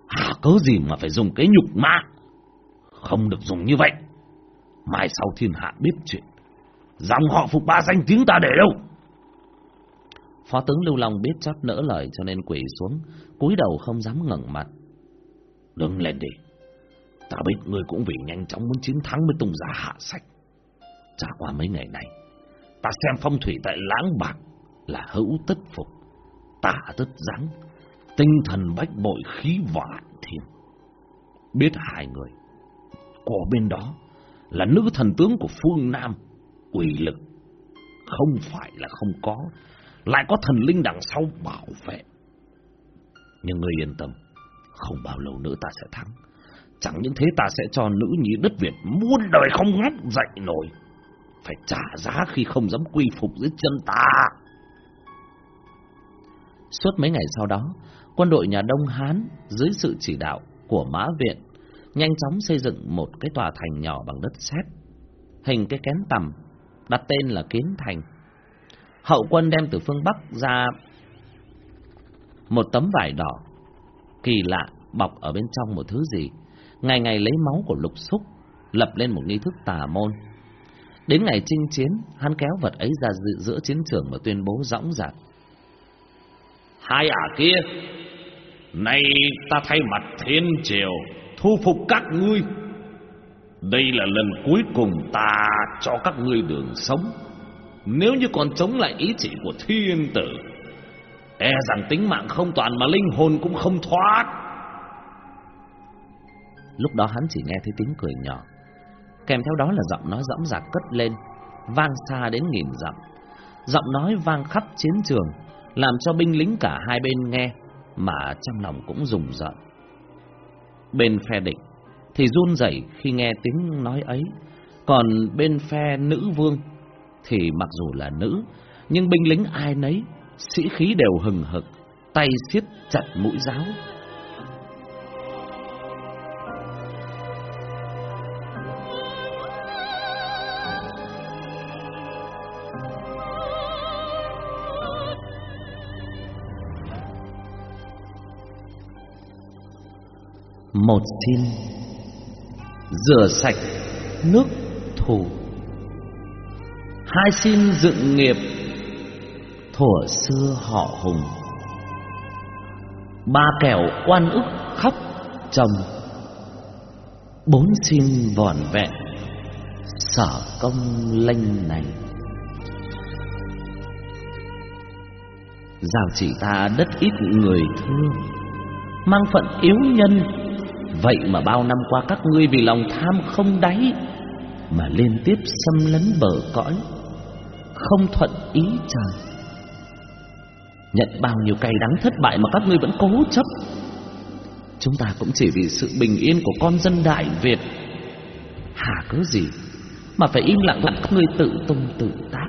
Hà cớ gì mà phải dùng cái nhục mã Không được dùng như vậy. Mai sau thiên hạ biết chuyện. Dòng họ phục ba danh tiếng ta để đâu? Phó tướng Lưu Long biết chót nỡ lời cho nên quỳ xuống, cúi đầu không dám ngẩng mặt. Đứng lên đi. Ta biết ngươi cũng vì nhanh chóng muốn chiến thắng mới tung ra hạ sách. Trải qua mấy ngày này, ta xem phong thủy tại lãng bạc là hữu tất phục, tả tất giáng, tinh thần bách bội khí vạn thiên. Biết hai người, của bên đó là nữ thần tướng của phương Nam, quỷ lực, không phải là không có, lại có thần linh đằng sau bảo vệ. Nhưng người yên tâm, không bao lâu nữa ta sẽ thắng. Chẳng những thế ta sẽ cho nữ nhi đất Việt muôn đời không ngóc dậy nổi. Phải trả giá khi không dám quy phục dưới chân ta. Suốt mấy ngày sau đó, quân đội nhà Đông Hán dưới sự chỉ đạo của Mã Viện nhanh chóng xây dựng một cái tòa thành nhỏ bằng đất sét, hình cái kén tầm, đặt tên là Kiến Thành. Hậu quân đem từ phương Bắc ra một tấm vải đỏ kỳ lạ bọc ở bên trong một thứ gì, ngày ngày lấy máu của lục xúc lập lên một nghi thức tà môn. Đến ngày chinh chiến, hắn kéo vật ấy ra dự giữa chiến trường và tuyên bố rõng rạc. Hai ả kia, nay ta thay mặt thiên triều thu phục các ngươi. Đây là lần cuối cùng ta cho các ngươi đường sống. Nếu như còn chống lại ý chỉ của thiên tử, e rằng tính mạng không toàn mà linh hồn cũng không thoát. Lúc đó hắn chỉ nghe thấy tiếng cười nhỏ, kèm theo đó là giọng nói dõng dạc cất lên, vang xa đến nghìn dặm. Giọng nói vang khắp chiến trường, làm cho binh lính cả hai bên nghe, mà trong lòng cũng rùng rợn. Bên phe địch thì run rẩy khi nghe tiếng nói ấy, còn bên phe nữ vương thì mặc dù là nữ, nhưng binh lính ai nấy sĩ khí đều hừng hực, tay siết chặt mũi giáo. Một xin. Rửa sạch nước thù. Hai xin dựng nghiệp thuở xưa họ hùng. Ba kẻo oan ức khóc chồng bốn xin vòn vẹn sở công lênh này giao chỉ ta đất ít người thương, mang phận yếu nhân vậy mà bao năm qua các ngươi vì lòng tham không đáy mà liên tiếp xâm lấn bờ cõi, không thuận ý trời. Nhận bao nhiêu cay đắng thất bại mà các ngươi vẫn cố chấp. Chúng ta cũng chỉ vì sự bình yên của con dân Đại Việt. Hà cứ gì Mà phải im lặng lặng các ngươi tự tung tự tác?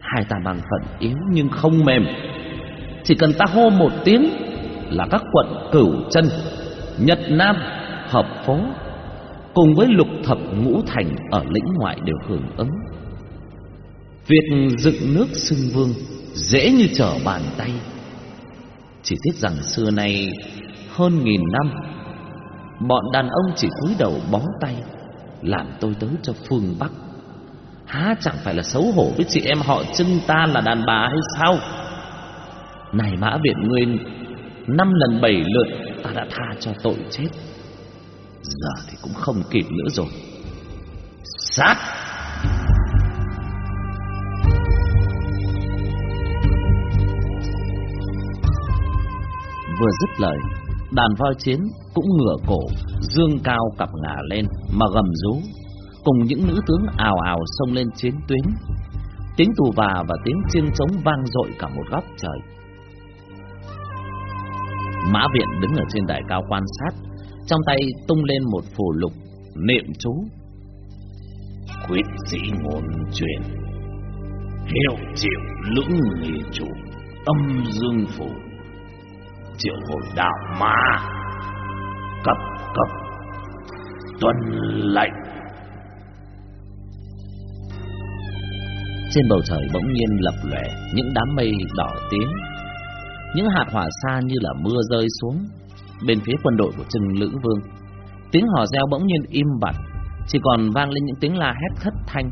Hai ta bằng phận yếu nhưng không mềm. Chỉ cần ta hô một tiếng Là các quận Cửu chân. Nhật Nam Hợp phố Cùng với lục thập ngũ thành Ở lĩnh ngoại đều hưởng ứng Việc dựng nước xưng vương dễ như trở bàn tay. Chỉ tiếc rằng xưa nay hơn nghìn năm, bọn đàn ông chỉ cúi đầu bó tay, làm tôi tới cho phương Bắc. Há chẳng phải là xấu hổ với chị em họ trưng ta là đàn bà hay sao? Này Mã viện Nguyên, năm lần bảy lượt ta đã tha cho tội chết. Giờ thì cũng không kịp nữa rồi. Sát! Vừa dứt lời, đàn voi chiến cũng ngửa cổ, dương cao cặp ngả lên mà gầm rú, cùng những nữ tướng ào ào xông lên chiến tuyến. Tiếng tù và và tiếng chiêng trống vang dội cả một góc trời. Mã Viện đứng ở trên đài cao quan sát, trong tay tung lên một phù lục niệm chú. Quyết dĩ ngôn truyền, hiệu triệu lưỡng nghi chủ, âm dương phủ triệu hồi đạo ma cấp cấp tuân lệnh trên bầu trời bỗng nhiên lập lòe những đám mây đỏ tím những hạt hỏa xa như là mưa rơi xuống bên phía quân đội của trưng lữ vương Tiếng hò reo bỗng nhiên im bặt, chỉ còn vang lên những tiếng la hét thất thanh.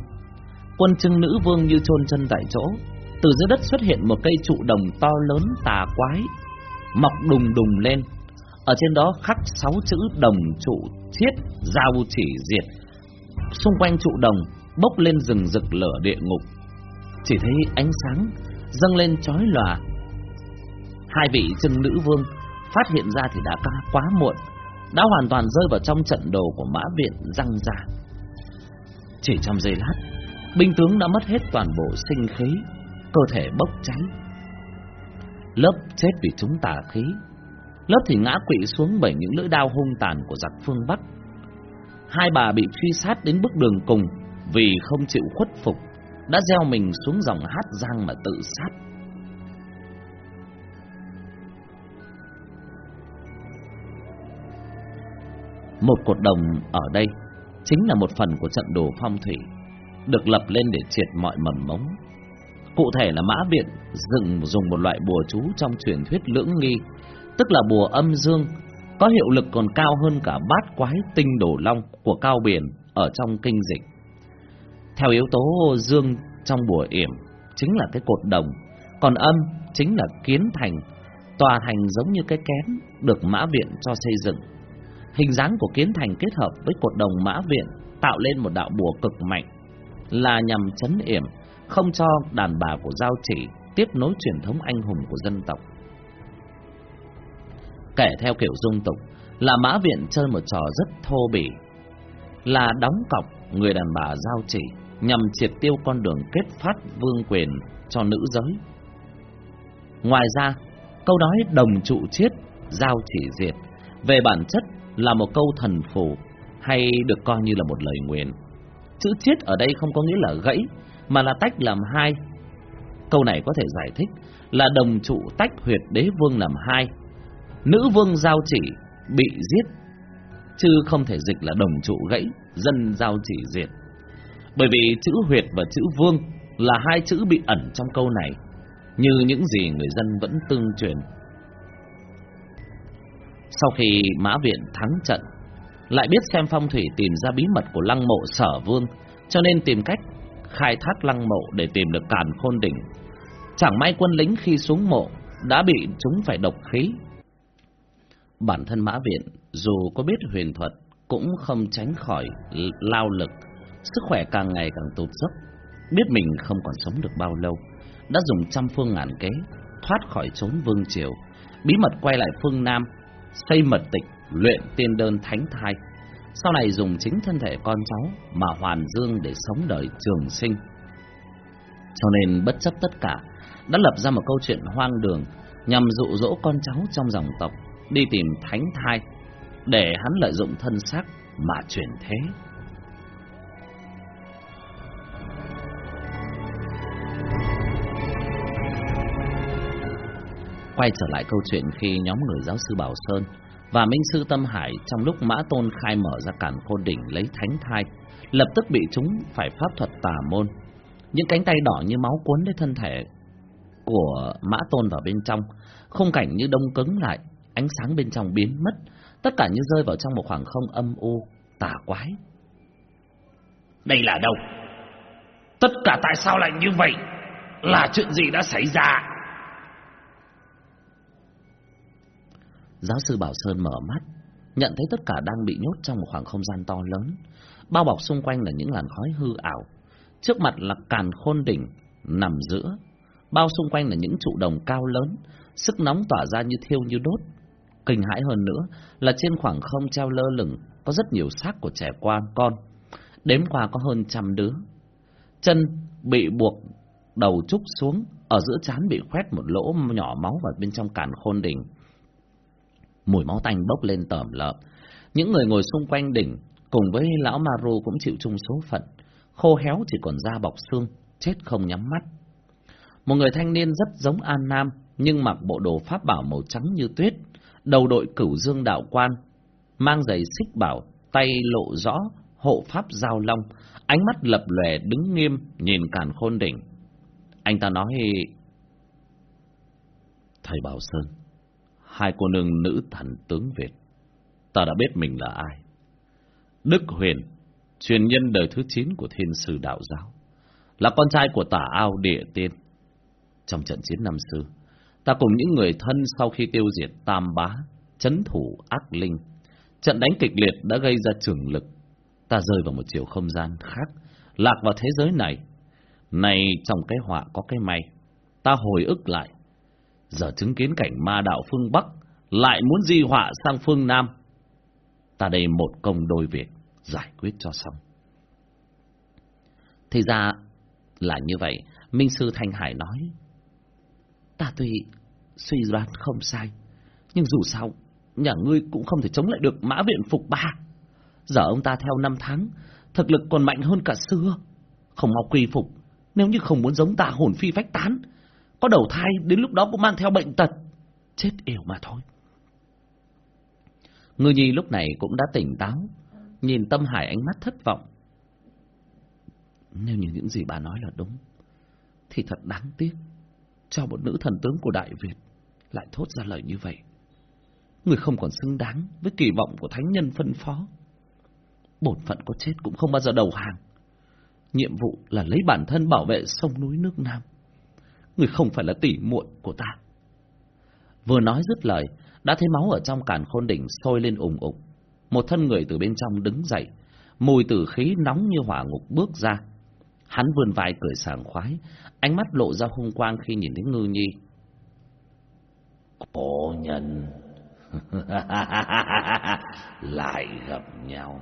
Quân trưng nữ vương như chôn chân tại chỗ, từ dưới đất xuất hiện một cây trụ đồng to lớn tà quái, mọc đùng đùng lên. Ở trên đó khắc sáu chữ đồng trụ chiết, giao chỉ diệt. Xung quanh trụ đồng bốc lên rừng rực lửa địa ngục. Chỉ thấy ánh sáng dâng lên chói lòa. Hai vị chân nữ vương phát hiện ra thì đã quá muộn, đã hoàn toàn rơi vào trong trận đồ của mã viện răng ra. Chỉ trong giây lát, binh tướng đã mất hết toàn bộ sinh khí, cơ thể bốc cháy. Lớp chết vì chúng tà khí, lớp thì ngã quỵ xuống bởi những lưỡi đao hung tàn của giặc phương Bắc. Hai bà bị truy sát đến bước đường cùng vì không chịu khuất phục, đã gieo mình xuống dòng hát giang mà tự sát. Một cột đồng ở đây chính là một phần của trận đồ phong thủy, được lập lên để triệt mọi mầm mống. Cụ thể là mã viện dựng dùng một loại bùa chú trong truyền thuyết lưỡng nghi, tức là bùa âm dương, có hiệu lực còn cao hơn cả bát quái tinh đổ long của cao biển ở trong kinh dịch. Theo yếu tố dương trong bùa yểm chính là cái cột đồng, còn âm chính là kiến thành, tòa thành giống như cái kén được mã viện cho xây dựng. Hình dáng của kiến thành kết hợp với cột đồng mã viện tạo lên một đạo bùa cực mạnh, là nhằm chấn yểm, không cho đàn bà của giao chỉ tiếp nối truyền thống anh hùng của dân tộc. Kể theo kiểu dung tục, là mã viện chơi một trò rất thô bỉ, là đóng cọc người đàn bà giao chỉ nhằm triệt tiêu con đường kết phát vương quyền cho nữ giới. Ngoài ra, câu nói đồng trụ chiết, giao chỉ diệt, về bản chất là một câu thần phù hay được coi như là một lời nguyền. Chữ chết ở đây không có nghĩa là gãy, mà là tách làm hai. Câu này có thể giải thích là đồng trụ tách huyệt đế vương làm hai. Nữ vương giao chỉ bị giết, chứ không thể dịch là đồng trụ gãy, dân giao chỉ diệt. Bởi vì chữ huyệt và chữ vương là hai chữ bị ẩn trong câu này, như những gì người dân vẫn tương truyền. Sau khi Mã Viện thắng trận, lại biết xem phong thủy tìm ra bí mật của lăng mộ sở vương, cho nên tìm cách khai thác lăng mộ để tìm được càn khôn đỉnh. Chẳng may quân lính khi xuống mộ đã bị chúng phải độc khí. Bản thân Mã Viện dù có biết huyền thuật cũng không tránh khỏi lao lực Sức khỏe càng ngày càng tụt dốc Biết mình không còn sống được bao lâu Đã dùng trăm phương ngàn kế Thoát khỏi chốn vương triều Bí mật quay lại phương Nam Xây mật tịch, Luyện tiên đơn thánh thai. Sau này dùng chính thân thể con cháu Mà hoàn dương để sống đời trường sinh. Cho nên bất chấp tất cả, Đã lập ra một câu chuyện hoang đường Nhằm dụ dỗ con cháu trong dòng tộc Đi tìm thánh thai Để hắn lợi dụng thân xác Mà chuyển thế. Quay trở lại câu chuyện khi nhóm người giáo sư Bảo Sơn và Minh sư Tâm Hải trong lúc Mã Tôn khai mở ra cản khôn đỉnh lấy thánh thai, lập tức bị chúng phải pháp thuật tà môn. Những cánh tay đỏ như máu cuốn lấy thân thể của Mã Tôn vào bên trong, không cảnh như đông cứng lại, ánh sáng bên trong biến mất, tất cả như rơi vào trong một khoảng không âm u, tà quái. Đây là đâu? Tất cả tại sao lại như vậy? Là chuyện gì đã xảy ra? Giáo sư Bảo Sơn mở mắt, nhận thấy tất cả đang bị nhốt trong một khoảng không gian to lớn. Bao bọc xung quanh là những làn khói hư ảo. Trước mặt là càn khôn đỉnh, nằm giữa. Bao xung quanh là những trụ đồng cao lớn, sức nóng tỏa ra như thiêu như đốt. Kinh hãi hơn nữa là trên khoảng không treo lơ lửng có rất nhiều xác của trẻ quan con. Đếm qua có hơn trăm đứa. Chân bị buộc đầu trúc xuống, ở giữa chán bị khoét một lỗ nhỏ máu vào bên trong càn khôn đỉnh mùi máu tanh bốc lên tởm lợm. Những người ngồi xung quanh đỉnh cùng với lão Maru cũng chịu chung số phận, khô héo chỉ còn da bọc xương, chết không nhắm mắt. Một người thanh niên rất giống An Nam, nhưng mặc bộ đồ pháp bảo màu trắng như tuyết, đầu đội cửu dương đạo quan, mang giày xích bảo, tay lộ rõ, hộ pháp giao long, ánh mắt lập lòe đứng nghiêm nhìn càn khôn đỉnh. Anh ta nói: "Thầy Bảo Sơn, hai cô nương nữ thần tướng Việt. Ta đã biết mình là ai. Đức Huyền, truyền nhân đời thứ 9 của thiên sư đạo giáo, là con trai của tả ao địa tiên. Trong trận chiến năm xưa, ta cùng những người thân sau khi tiêu diệt Tam Bá, chấn thủ ác linh, trận đánh kịch liệt đã gây ra trường lực. Ta rơi vào một chiều không gian khác, lạc vào thế giới này. Này trong cái họa có cái may, ta hồi ức lại. Giờ chứng kiến cảnh ma đạo phương Bắc lại muốn di họa sang phương Nam. Ta đây một công đôi việc, giải quyết cho xong. Thì ra là như vậy, Minh Sư Thanh Hải nói. Ta tuy suy đoán không sai, nhưng dù sao, nhà ngươi cũng không thể chống lại được mã viện phục ba. Giờ ông ta theo năm tháng, thực lực còn mạnh hơn cả xưa. Không mau quy phục, nếu như không muốn giống ta hồn phi phách tán, có đầu thai đến lúc đó cũng mang theo bệnh tật, chết yểu mà thôi. Ngư nhi lúc này cũng đã tỉnh táo, nhìn Tâm Hải ánh mắt thất vọng. Nếu như những gì bà nói là đúng, thì thật đáng tiếc cho một nữ thần tướng của Đại Việt lại thốt ra lời như vậy. Người không còn xứng đáng với kỳ vọng của thánh nhân phân phó. Bổn phận có chết cũng không bao giờ đầu hàng. Nhiệm vụ là lấy bản thân bảo vệ sông núi nước Nam. Người không phải là tỷ muội của ta. Vừa nói dứt lời, đã thấy máu ở trong càn khôn đỉnh sôi lên ủng ục. Một thân người từ bên trong đứng dậy, mùi tử khí nóng như hỏa ngục bước ra. Hắn vươn vai cười sảng khoái, ánh mắt lộ ra hung quang khi nhìn thấy ngư nhi. Cổ nhân lại gặp nhau.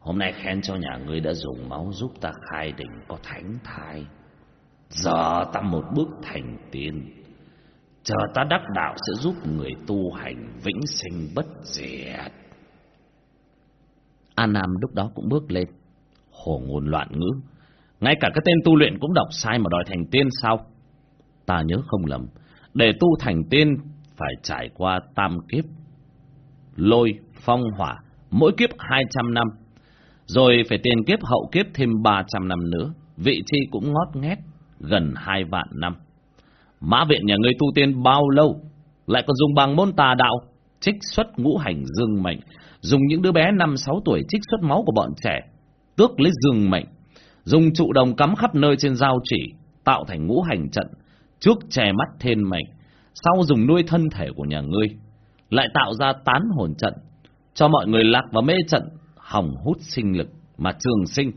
Hôm nay khen cho nhà ngươi đã dùng máu giúp ta khai đỉnh có thánh thai. Giờ ta một bước thành tiên. Chờ ta đắc đạo sẽ giúp người tu hành vĩnh sinh bất diệt. An Nam lúc đó cũng bước lên. Hồ ngôn loạn ngữ. Ngay cả cái tên tu luyện cũng đọc sai mà đòi thành tiên sao? Ta nhớ không lầm. Để tu thành tiên phải trải qua tam kiếp. Lôi, phong hỏa, mỗi kiếp 200 năm. Rồi phải tiền kiếp hậu kiếp thêm 300 năm nữa. Vị chi cũng ngót nghét, gần hai vạn năm. Mã viện nhà ngươi tu tiên bao lâu, lại còn dùng bằng môn tà đạo, trích xuất ngũ hành dương mệnh, dùng những đứa bé năm sáu tuổi trích xuất máu của bọn trẻ, tước lấy dương mệnh, dùng trụ đồng cắm khắp nơi trên giao chỉ, tạo thành ngũ hành trận, trước che mắt thiên mệnh, sau dùng nuôi thân thể của nhà ngươi, lại tạo ra tán hồn trận, cho mọi người lạc vào mê trận, hỏng hút sinh lực mà trường sinh.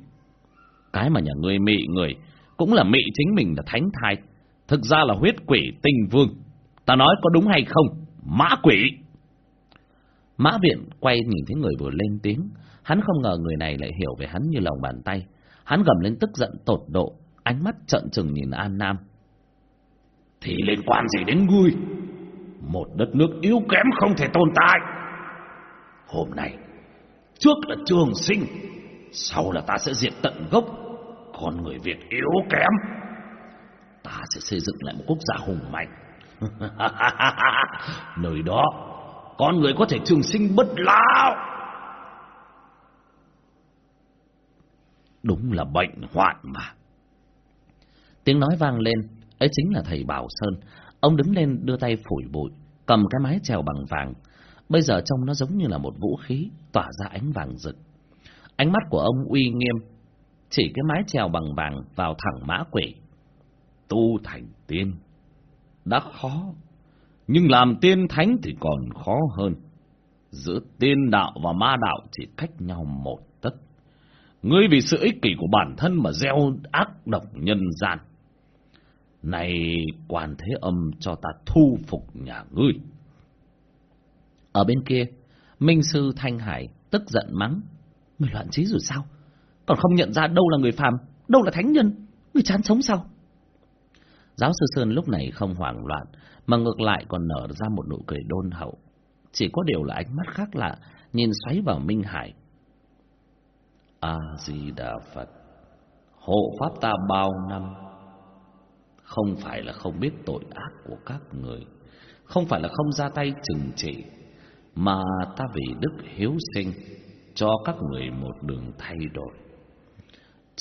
Cái mà nhà ngươi mị người, cũng là mị chính mình là thánh thai, thực ra là huyết quỷ tinh vương. Ta nói có đúng hay không? Mã quỷ! Mã viện quay nhìn thấy người vừa lên tiếng, hắn không ngờ người này lại hiểu về hắn như lòng bàn tay. Hắn gầm lên tức giận tột độ, ánh mắt trợn trừng nhìn An Nam. Thì liên quan gì đến ngươi? Một đất nước yếu kém không thể tồn tại. Hôm nay, trước là trường sinh, sau là ta sẽ diệt tận gốc. Con người Việt yếu kém, ta sẽ xây dựng lại một quốc gia hùng mạnh. Nơi đó, con người có thể trường sinh bất lão. Đúng là bệnh hoạn mà. Tiếng nói vang lên, ấy chính là thầy Bảo Sơn. Ông đứng lên đưa tay phủi bụi, cầm cái mái trèo bằng vàng. Bây giờ trông nó giống như là một vũ khí, tỏa ra ánh vàng rực. Ánh mắt của ông uy nghiêm, chỉ cái mái chèo bằng vàng vào thẳng mã quỷ tu thành tiên đã khó, nhưng làm tiên thánh thì còn khó hơn. Giữa tiên đạo và ma đạo chỉ cách nhau một tấc. Ngươi vì sự ích kỷ của bản thân mà gieo ác độc nhân gian. Này quan thế âm cho ta thu phục nhà ngươi. Ở bên kia, Minh Sư Thanh Hải tức giận mắng. Người loạn trí rồi sao? Còn không nhận ra đâu là người phàm, đâu là thánh nhân. Người chán sống sao? Giáo sư Sơn lúc này không hoảng loạn, mà ngược lại còn nở ra một nụ cười đôn hậu. Chỉ có điều là ánh mắt khác lạ, nhìn xoáy vào Minh Hải. A-di-đà Phật, hộ pháp ta bao năm, không phải là không biết tội ác của các người, không phải là không ra tay trừng trị, mà ta vì đức hiếu sinh, cho các người một đường thay đổi.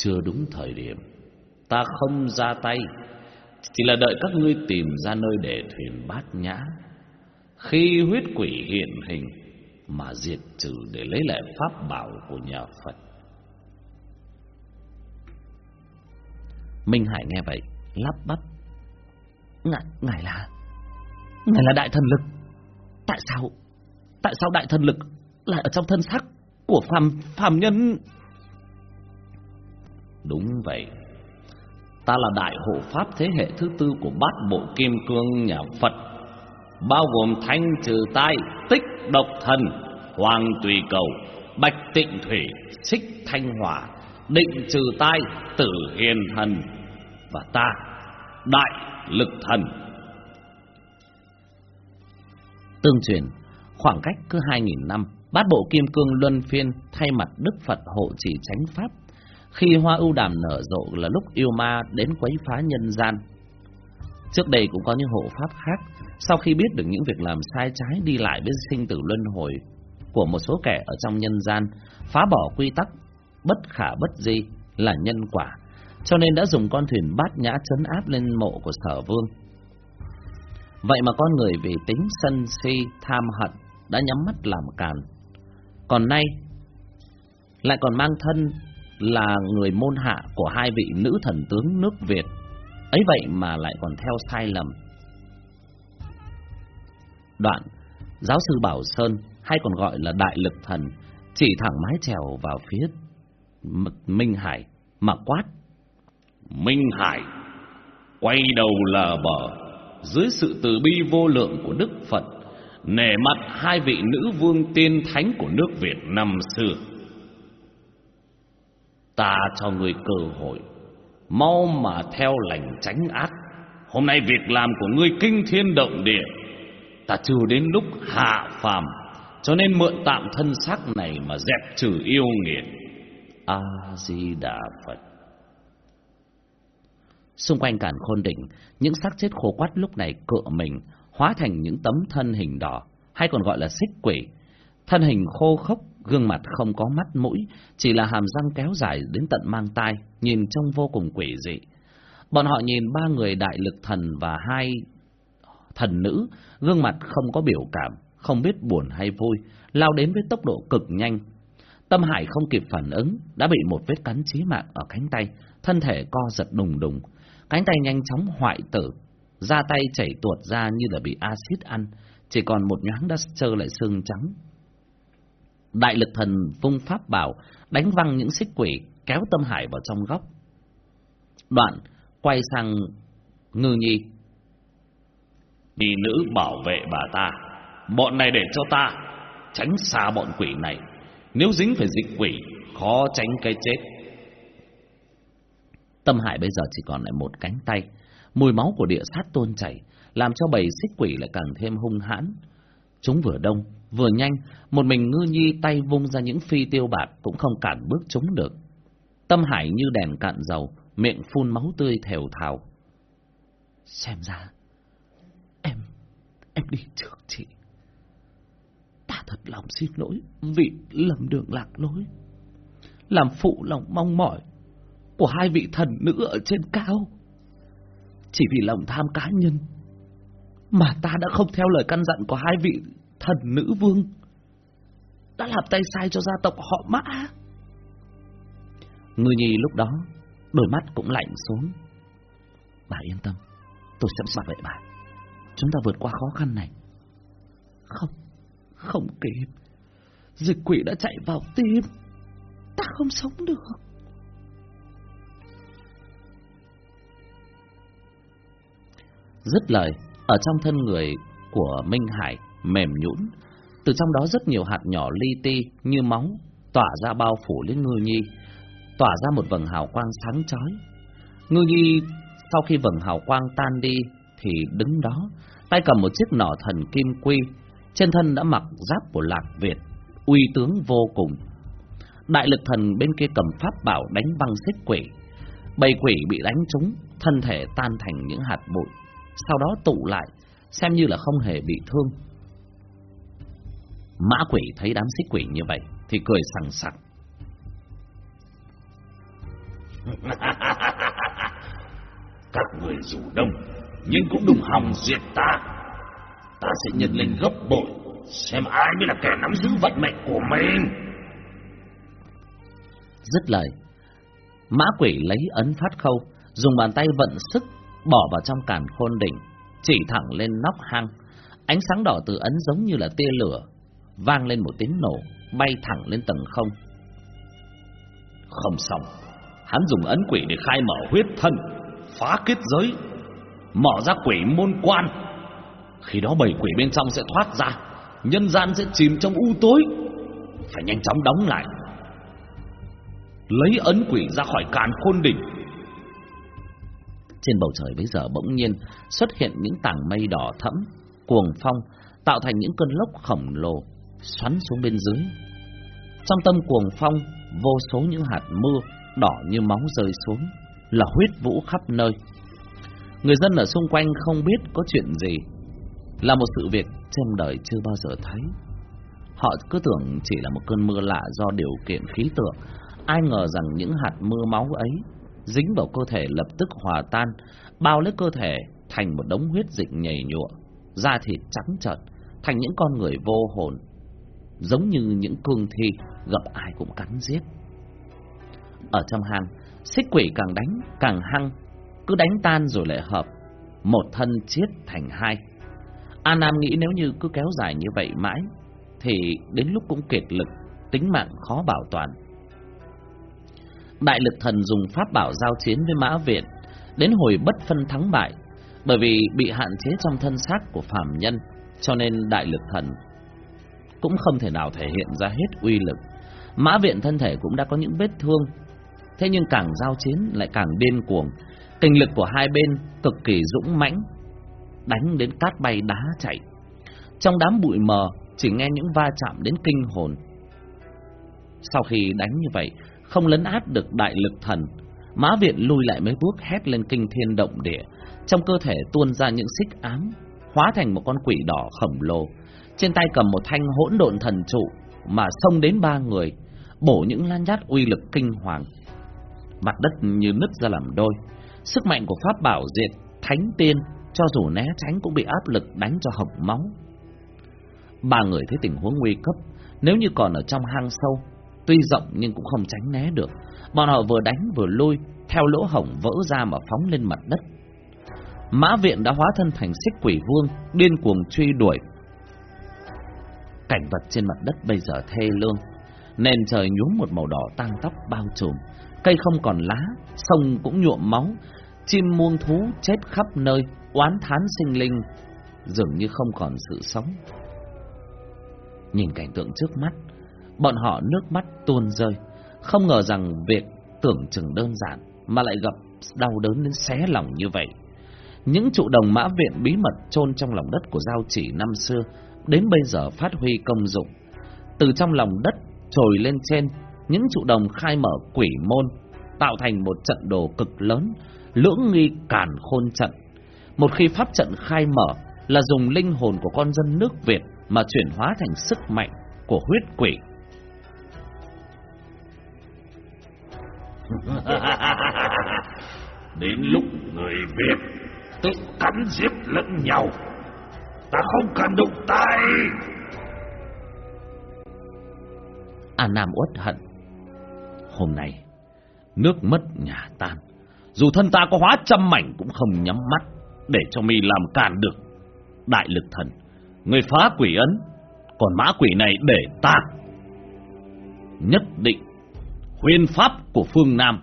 Chưa đúng thời điểm, ta không ra tay, chỉ là đợi các ngươi tìm ra nơi để thuyền bát nhã. Khi huyết quỷ hiện hình, mà diệt trừ để lấy lại pháp bảo của nhà Phật. Minh Hải nghe vậy, lắp bắp. Ngài, ngài là... Ngài là đại thần lực. Tại sao... Tại sao đại thần lực lại ở trong thân xác của phàm phàm nhân? Đúng vậy. Ta là đại hộ pháp thế hệ thứ tư của bát bộ kim cương nhà Phật, bao gồm thanh trừ tai, tích độc thần, hoàng tùy cầu, bạch tịnh thủy, xích thanh hỏa, định trừ tai, tử hiền thần và ta, đại lực thần. Tương truyền, khoảng cách cứ hai nghìn năm, bát bộ kim cương luân phiên thay mặt Đức Phật hộ trì tránh pháp. Khi hoa ưu đàm nở rộ là lúc yêu ma đến quấy phá nhân gian. Trước đây cũng có những hộ pháp khác, sau khi biết được những việc làm sai trái đi lại với sinh tử luân hồi của một số kẻ ở trong nhân gian, phá bỏ quy tắc bất khả bất di là nhân quả, cho nên đã dùng con thuyền bát nhã chấn áp lên mộ của sở vương. Vậy mà con người vì tính sân si tham hận đã nhắm mắt làm càn. Còn nay lại còn mang thân là người môn hạ của hai vị nữ thần tướng nước Việt. Ấy vậy mà lại còn theo sai lầm. Đoạn, giáo sư Bảo Sơn hay còn gọi là Đại Lực Thần chỉ thẳng mái chèo vào phía Minh Hải mà quát. Minh Hải, quay đầu lờ bờ, dưới sự từ bi vô lượng của Đức Phật, nể mặt hai vị nữ vương tiên thánh của nước Việt năm xưa. Ta cho người cơ hội, mau mà theo lành tránh ác. Hôm nay việc làm của ngươi kinh thiên động địa, ta chưa đến lúc hạ phàm, cho nên mượn tạm thân xác này mà dẹp trừ yêu nghiệt. A Di Đà Phật. Xung quanh càn khôn đỉnh, những xác chết khô quắt lúc này cựa mình, hóa thành những tấm thân hình đỏ, hay còn gọi là xích quỷ. Thân hình khô khốc, gương mặt không có mắt mũi, chỉ là hàm răng kéo dài đến tận mang tai, nhìn trông vô cùng quỷ dị. Bọn họ nhìn ba người đại lực thần và hai thần nữ, gương mặt không có biểu cảm, không biết buồn hay vui, lao đến với tốc độ cực nhanh. Tâm Hải không kịp phản ứng, đã bị một vết cắn chí mạng ở cánh tay, thân thể co giật đùng đùng, cánh tay nhanh chóng hoại tử, da tay chảy tuột ra như là bị axit ăn, chỉ còn một nhoáng đã trơ lại xương trắng. Đại lực thần vung pháp bảo, đánh văng những xích quỷ, kéo Tâm Hải vào trong góc. Đoạn, quay sang Ngư Nhi. Đi nữ bảo vệ bà ta, bọn này để cho ta, tránh xa bọn quỷ này. Nếu dính phải dịch quỷ, khó tránh cái chết. Tâm Hải bây giờ chỉ còn lại một cánh tay, mùi máu của địa sát tôn chảy, làm cho bầy xích quỷ lại càng thêm hung hãn. Chúng vừa đông, vừa nhanh, một mình ngư nhi tay vung ra những phi tiêu bạc cũng không cản bước chúng được. Tâm Hải như đèn cạn dầu, miệng phun máu tươi thều thào. Xem ra, em, em đi trước chị. Ta thật lòng xin lỗi vì lầm đường lạc lối. Làm phụ lòng mong mỏi của hai vị thần nữ ở trên cao. Chỉ vì lòng tham cá nhân mà ta đã không theo lời căn dặn của hai vị thần nữ vương. Đã làm tay sai cho gia tộc họ mã. Người nhì lúc đó, đôi mắt cũng lạnh xuống. Bà yên tâm, tôi sẽ bảo vệ bà. Chúng ta vượt qua khó khăn này. Không, không kịp. Dịch quỷ đã chạy vào tim. Ta không sống được. Dứt lời, ở trong thân người của Minh Hải mềm nhũn, từ trong đó rất nhiều hạt nhỏ li ti như máu tỏa ra bao phủ lên Ngư Nhi, tỏa ra một vầng hào quang sáng chói. Ngư Nhi sau khi vầng hào quang tan đi thì đứng đó, tay cầm một chiếc nỏ thần kim quy, trên thân đã mặc giáp của Lạc Việt, uy tướng vô cùng. Đại lực thần bên kia cầm pháp bảo đánh văng xích quỷ, bầy quỷ bị đánh trúng, thân thể tan thành những hạt bụi sau đó tụ lại, xem như là không hề bị thương. Mã quỷ thấy đám xích quỷ như vậy, thì cười sằng sặc. Các người dù đông, nhưng cũng đừng hòng diệt ta. Ta sẽ nhân lên gấp bội, xem ai mới là kẻ nắm giữ vận mệnh của mình. Dứt lời, mã quỷ lấy ấn phát khâu, dùng bàn tay vận sức bỏ vào trong càn khôn đỉnh, chỉ thẳng lên nóc hang. Ánh sáng đỏ từ ấn giống như là tia lửa, vang lên một tiếng nổ, bay thẳng lên tầng không. Không xong, hắn dùng ấn quỷ để khai mở huyết thân, phá kết giới, mở ra quỷ môn quan. Khi đó bảy quỷ bên trong sẽ thoát ra, nhân gian sẽ chìm trong u tối. Phải nhanh chóng đóng lại. Lấy ấn quỷ ra khỏi càn khôn đỉnh. Trên bầu trời bây giờ bỗng nhiên xuất hiện những tảng mây đỏ thẫm, cuồng phong, tạo thành những cơn lốc khổng lồ, xoắn xuống bên dưới. Trong tâm cuồng phong, vô số những hạt mưa đỏ như máu rơi xuống, là huyết vũ khắp nơi. Người dân ở xung quanh không biết có chuyện gì, là một sự việc trong đời chưa bao giờ thấy. Họ cứ tưởng chỉ là một cơn mưa lạ do điều kiện khí tượng, ai ngờ rằng những hạt mưa máu ấy dính vào cơ thể lập tức hòa tan, bao lấy cơ thể thành một đống huyết dịch nhầy nhụa, da thịt trắng trợn, thành những con người vô hồn, giống như những cương thi gặp ai cũng cắn giết. Ở trong hang, xích quỷ càng đánh càng hăng, cứ đánh tan rồi lại hợp, một thân chiết thành hai. A Nam nghĩ nếu như cứ kéo dài như vậy mãi, thì đến lúc cũng kiệt lực, tính mạng khó bảo toàn. Đại lực thần dùng pháp bảo giao chiến với mã viện, đến hồi bất phân thắng bại, bởi vì bị hạn chế trong thân xác của phàm nhân, cho nên đại lực thần cũng không thể nào thể hiện ra hết uy lực. Mã viện thân thể cũng đã có những vết thương, thế nhưng càng giao chiến lại càng điên cuồng, kinh lực của hai bên cực kỳ dũng mãnh, đánh đến cát bay đá chạy. Trong đám bụi mờ chỉ nghe những va chạm đến kinh hồn. Sau khi đánh như vậy, không lấn át được đại lực thần, Mã Viện lui lại mấy bước hét lên kinh thiên động địa, trong cơ thể tuôn ra những xích ám, hóa thành một con quỷ đỏ khổng lồ, trên tay cầm một thanh hỗn độn thần trụ mà xông đến ba người, bổ những lan nhát uy lực kinh hoàng. Mặt đất như nứt ra làm đôi, sức mạnh của pháp bảo diệt thánh tiên cho dù né tránh cũng bị áp lực đánh cho hộc máu. Ba người thấy tình huống nguy cấp, nếu như còn ở trong hang sâu, tuy rộng nhưng cũng không tránh né được. Bọn họ vừa đánh vừa lui, theo lỗ hổng vỡ ra mà phóng lên mặt đất. Mã viện đã hóa thân thành xích quỷ vương, điên cuồng truy đuổi. Cảnh vật trên mặt đất bây giờ thê lương, nền trời nhuốm một màu đỏ tang tóc bao trùm, cây không còn lá, sông cũng nhuộm máu, chim muông thú chết khắp nơi, oán thán sinh linh, dường như không còn sự sống. Nhìn cảnh tượng trước mắt, bọn họ nước mắt tuôn rơi, không ngờ rằng việc tưởng chừng đơn giản mà lại gặp đau đớn đến xé lòng như vậy. Những trụ đồng mã viện bí mật chôn trong lòng đất của giao chỉ năm xưa đến bây giờ phát huy công dụng. Từ trong lòng đất trồi lên trên, những trụ đồng khai mở quỷ môn, tạo thành một trận đồ cực lớn, lưỡng nghi cản khôn trận. Một khi pháp trận khai mở là dùng linh hồn của con dân nước Việt mà chuyển hóa thành sức mạnh của huyết quỷ. Đến lúc người Việt tự cắn giết lẫn nhau, ta không cần đụng tay. A Nam uất hận. Hôm nay, nước mất nhà tan. Dù thân ta có hóa trăm mảnh cũng không nhắm mắt để cho mi làm cản được. Đại lực thần, người phá quỷ ấn, còn mã quỷ này để ta. Nhất định, huyền pháp của phương Nam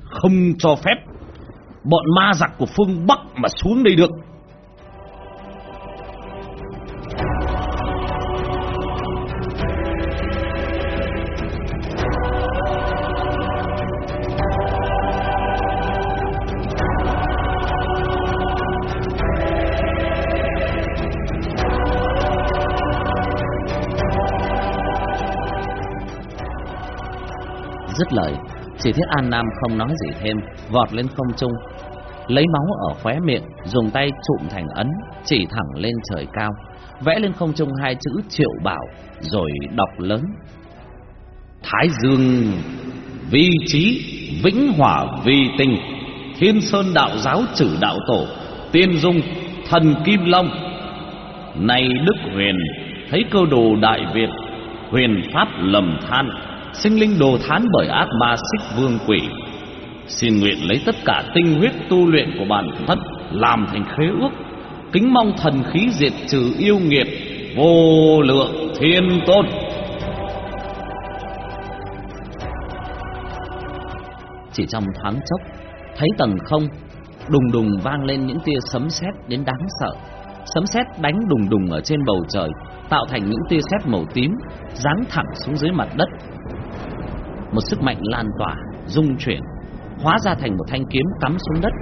không cho phép bọn ma giặc của phương Bắc mà xuống đây được. Dứt lời, chỉ thấy An Nam không nói gì thêm, vọt lên không trung, lấy máu ở khóe miệng, dùng tay trụm thành ấn, chỉ thẳng lên trời cao, vẽ lên không trung hai chữ triệu bảo, rồi đọc lớn. Thái Dương vi trí, vĩnh hỏa vi tinh, thiên sơn đạo giáo trừ đạo tổ, tiên dung, thần kim long. Này Đức Huyền, thấy cơ đồ Đại Việt, huyền pháp lầm than, sinh linh đồ thán bởi ác ma xích vương quỷ. Xin nguyện lấy tất cả tinh huyết tu luyện của bản thân làm thành khế ước, kính mong thần khí diệt trừ yêu nghiệp vô lượng thiên tôn. Chỉ trong thoáng chốc, thấy tầng không đùng đùng vang lên những tia sấm sét đến đáng sợ. Sấm sét đánh đùng đùng ở trên bầu trời, tạo thành những tia sét màu tím giáng thẳng xuống dưới mặt đất. Một sức mạnh lan tỏa, rung chuyển, hóa ra thành một thanh kiếm cắm xuống đất.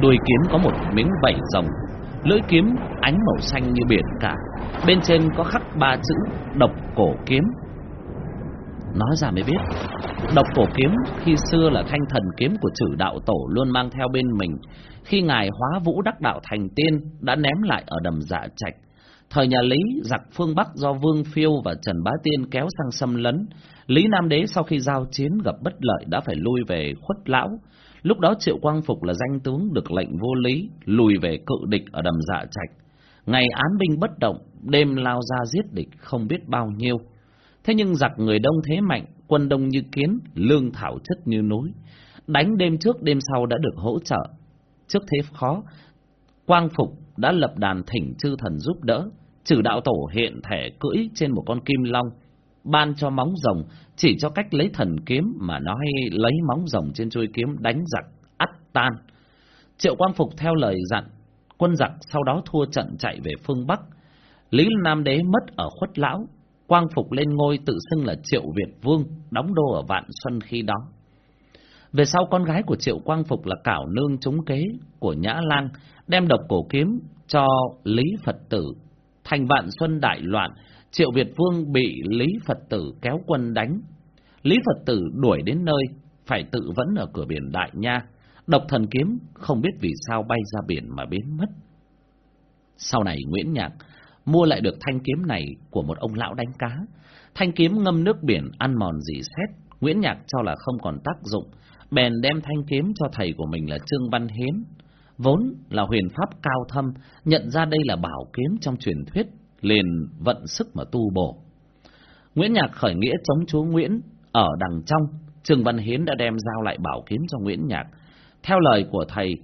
Đuôi kiếm có một miếng vảy rồng, lưỡi kiếm ánh màu xanh như biển cả. Bên trên có khắc ba chữ độc cổ kiếm Nói ra mới biết Độc cổ kiếm khi xưa là thanh thần kiếm của chử đạo tổ luôn mang theo bên mình Khi ngài hóa vũ đắc đạo thành tiên Đã ném lại ở đầm dạ trạch Thời nhà Lý, giặc phương Bắc do Vương Phiêu và Trần Bá Tiên kéo sang xâm lấn Lý Nam Đế sau khi giao chiến gặp bất lợi đã phải lui về khuất lão Lúc đó Triệu Quang Phục là danh tướng được lệnh vô lý Lùi về cự địch ở đầm dạ trạch Ngày án binh bất động, đêm lao ra giết địch không biết bao nhiêu Thế nhưng giặc người đông thế mạnh, quân đông như kiến, lương thảo chất như núi. Đánh đêm trước đêm sau đã được hỗ trợ. Trước thế khó, Quang Phục đã lập đàn thỉnh chư thần giúp đỡ. Trừ đạo tổ hiện thể cưỡi trên một con kim long, ban cho móng rồng, chỉ cho cách lấy thần kiếm mà nói lấy móng rồng trên chuôi kiếm đánh giặc, ắt tan. Triệu Quang Phục theo lời dặn, quân giặc sau đó thua trận chạy về phương Bắc. Lý Nam Đế mất ở khuất lão, Quang Phục lên ngôi tự xưng là Triệu Việt Vương, đóng đô ở Vạn Xuân khi đó. Về sau con gái của Triệu Quang Phục là Cảo Nương trúng kế của Nhã Lang, đem độc cổ kiếm cho Lý Phật tử. Thành Vạn Xuân đại loạn, Triệu Việt Vương bị Lý Phật tử kéo quân đánh. Lý Phật tử đuổi đến nơi, phải tự vẫn ở cửa biển Đại Nha. Độc thần kiếm không biết vì sao bay ra biển mà biến mất. Sau này Nguyễn Nhạc mua lại được thanh kiếm này của một ông lão đánh cá. Thanh kiếm ngâm nước biển ăn mòn dì xét, Nguyễn Nhạc cho là không còn tác dụng, bèn đem thanh kiếm cho thầy của mình là Trương Văn Hiến. Vốn là huyền pháp cao thâm, nhận ra đây là bảo kiếm trong truyền thuyết, liền vận sức mà tu bổ. Nguyễn Nhạc khởi nghĩa chống chúa Nguyễn ở đằng trong, Trương Văn Hiến đã đem giao lại bảo kiếm cho Nguyễn Nhạc. Theo lời của thầy,